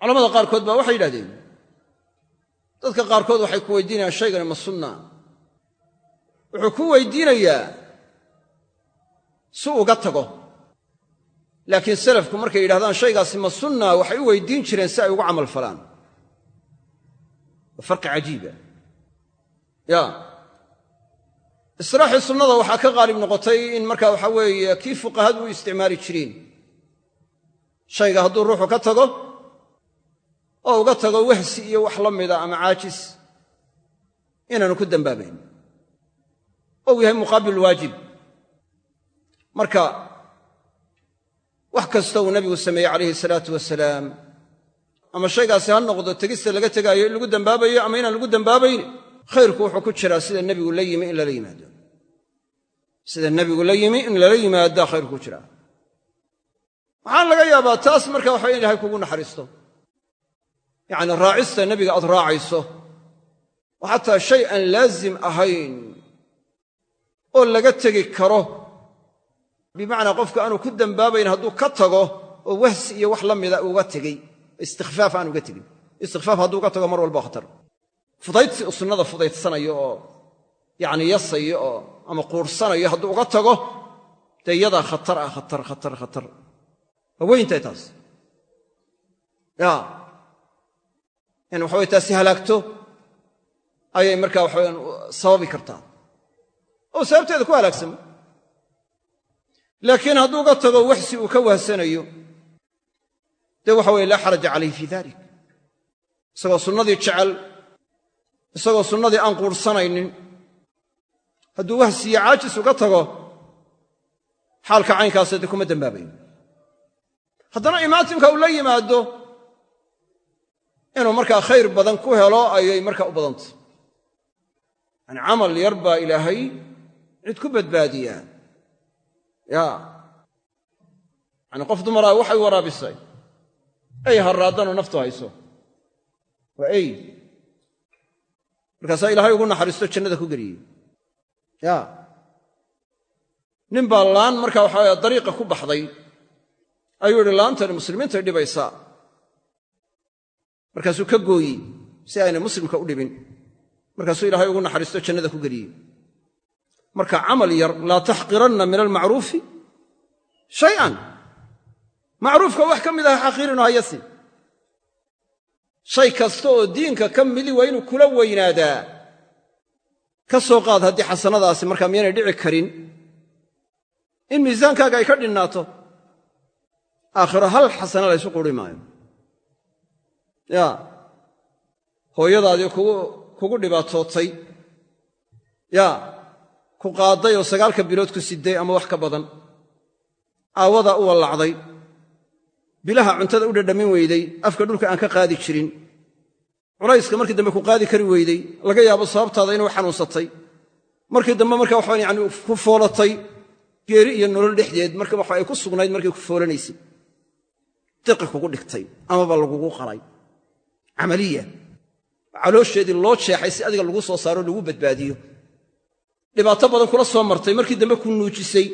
culamada qaarkood baa waxay yidhahdeen dadka qaarkood waxay ku weydiinayaan shaygani ma sunna. Wuxuu ku weydiinayaa si uga tago laakiin salafku markay yidhahdaan shaygaasi ma sunna waxay u weydiin jireen si ay ugu camal falaan. Waa farqi cajiiba. Ya. Islaaxii sunnada waxaa ka qaalib noqotay in marka waxa weeye kii fuqahadu u isticmaali jireen. Shayga hadduu ruuxu ka tago oo uga tago wahsi iyo wax la mida ama caajis inaanu ku dembaabayn ou yahay muqaabil waajib. Marka wax kasta uu nabigu sameeyey calayhi salaatu wasalaam. Ama shaygaasi ha noqdo tegista laga tegaayo in lagu dembaabayo ama inaan lagu dembaabayn khayrku wuxuu ku jiraa sida nebigu la yimi in lala yimaado. Sida nebigu la yimi in lala yimaadaa khayrku ku jiraa. Waxaan laga yaabaa taas marka waxa in ilahay kugu naxariisto. Yacni raacista nebiga aad raacayso oo xataa shay aan laazim ahayn oo laga tegi karo bimacnaa qofka aanu ku dembaabayn hadduu ka tago oo wahsi iyo wax la mida uga tegey istikfaaf aan uga tegin. Istikfaaf hadduu ka tago mar walba khatar. Fudaydsi sunnada fudaydsanayo oo yacni yasayo oo ama quursanayo hadduu uga tago dee iyadaa khatar ah khatar khatar khatar. Waa taas? Ya in waxaway taasi halaagto ayay markaa waxaweyan sababi kartaa. Oo sababteeda ku halaagsamo laakiin hadduu uga tago waxsi uu ka wahsanayo dee waxa weye laa xaraja calayhi fii dalik isagoo sunnadii jecel isagoo sunnadii aan quursanaynin hadduu wahsiyo caajis uga tago xaalka caynkaasa dee kuma dembaabayn haddana imaatinka uu la yimaado inuu markaa khayr badan ku helo ayay markaa u badantay yani camal yar baa ilaahay cid ku badbaadiyaa ya. Yani qof dumaraa waxay waraabisay. Ey harraaddanoo naftu hayso. Waa ey markaasaa ilaahay ugu naxariisto jannada ku geliyey. Ya. Nin baa laan markaa waxaa dariiqa ku baxday. Ayuu yidhi laantani muslimiintay dhibaysaa. Markaasuu ka gooyi si aynay muslimka u dhibin. Markaasuu ilaahay ugu naxariisto jannada ku geliyey marka camal yar laa taxqiranna min almacruufi shay'an. Macruufka wax ka mid ah xaqiirinu hayasi shay kasta oo diinka ka midi waa inuu kula weynaadaa. Ka soo qaad haddii xasanadaasi markaa miyaynay dhici karin. In miisaankaaga ay ka dhinnaato aakhiro hal xasana laysu quri maayo. Ya hooyadaadii kugu dhibaatootay. Ya ku qaadday oo sagaalka bilood ku sidday ama wax ka badan. Aawadaa u wallacday. Bilaha cuntada u dhadhamin weyday. Afka dhulka aan ka qaadi jirin. Culayska markii dambe ku qaadi kari weyday. Laga yaabo sababtaada inuu xanuunsatay. Markii dambe marka waxaan yani ku foolatay geeri iyo nolol dhexdeed. Marka waxa ay ku sugnayd markay ku foolanaysay diqi kugu dhigtay amaba lagugu qalay. Camaliya. Caloosheedii loo jeexay si adiga lagu soo saaro lagu badbaadiyo dhibaato badan kula soo martay markii dambe ku nuujisay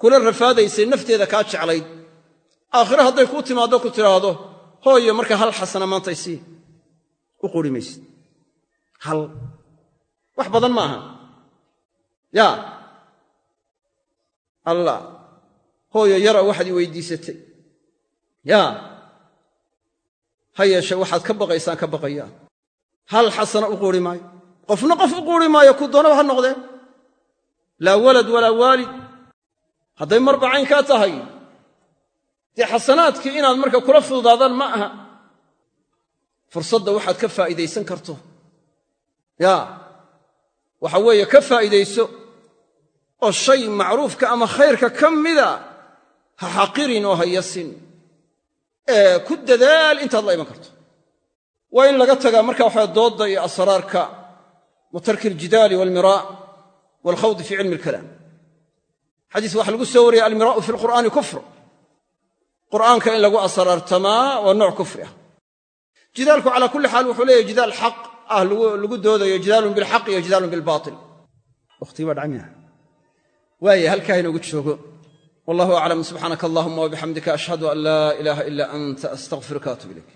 kula rafaadaysay nafteeda kaa jeclayd. Aakhire hadday kuu timaaddo ku tidhaahdo hooyo marka hal xasana maantay sii u quri maysid hal. Wax badan ma aha. Yaa allah. Hooyo yara waxaad i weydiisatay. Yaa ha yeeshe waxaad ka baqaysaan ka baqayaan hal xasana u quuri maayo. Qofna qof u quuri maayo ku doonaba ha noqdee laa walad walaa waalid. Hadday marba caynkaa tahay dee xasanaadkii inaad marka kula fududaadaan ma aha. Fursadda waxaad ka faa'iidaysan karto. Yaa waxa weeye ka faa'iidayso oo shay macruufka ama khayrka ka mida ha xaqirin oo ha yasin. Ee ku dadaal intaad la iman karto. Waa in laga tagaa marka waxaa doodda iyo asraarka wa tarki aljidaali walmiraa walkhawdi fii cilmi alkalaam xadiis waxaa lagu soo wariyey almiraa'u fi lqur'aani kufr qur'aanka in lagu asraartamaa waa nooc kufri ah jidaalku calaa kulli xaal wuxuu leeyahy jidaal xaq ah lagu doodayo jidaalun bilxaq iyo jidaalun bilbaatil wakhtigii baa dhacay miya waaya halkaa inoogu joogo wallahu aclam subxaanaka allahuma wabixamdika ashhadu an laa ilaaha ila anta astaqfiruka atub ilayk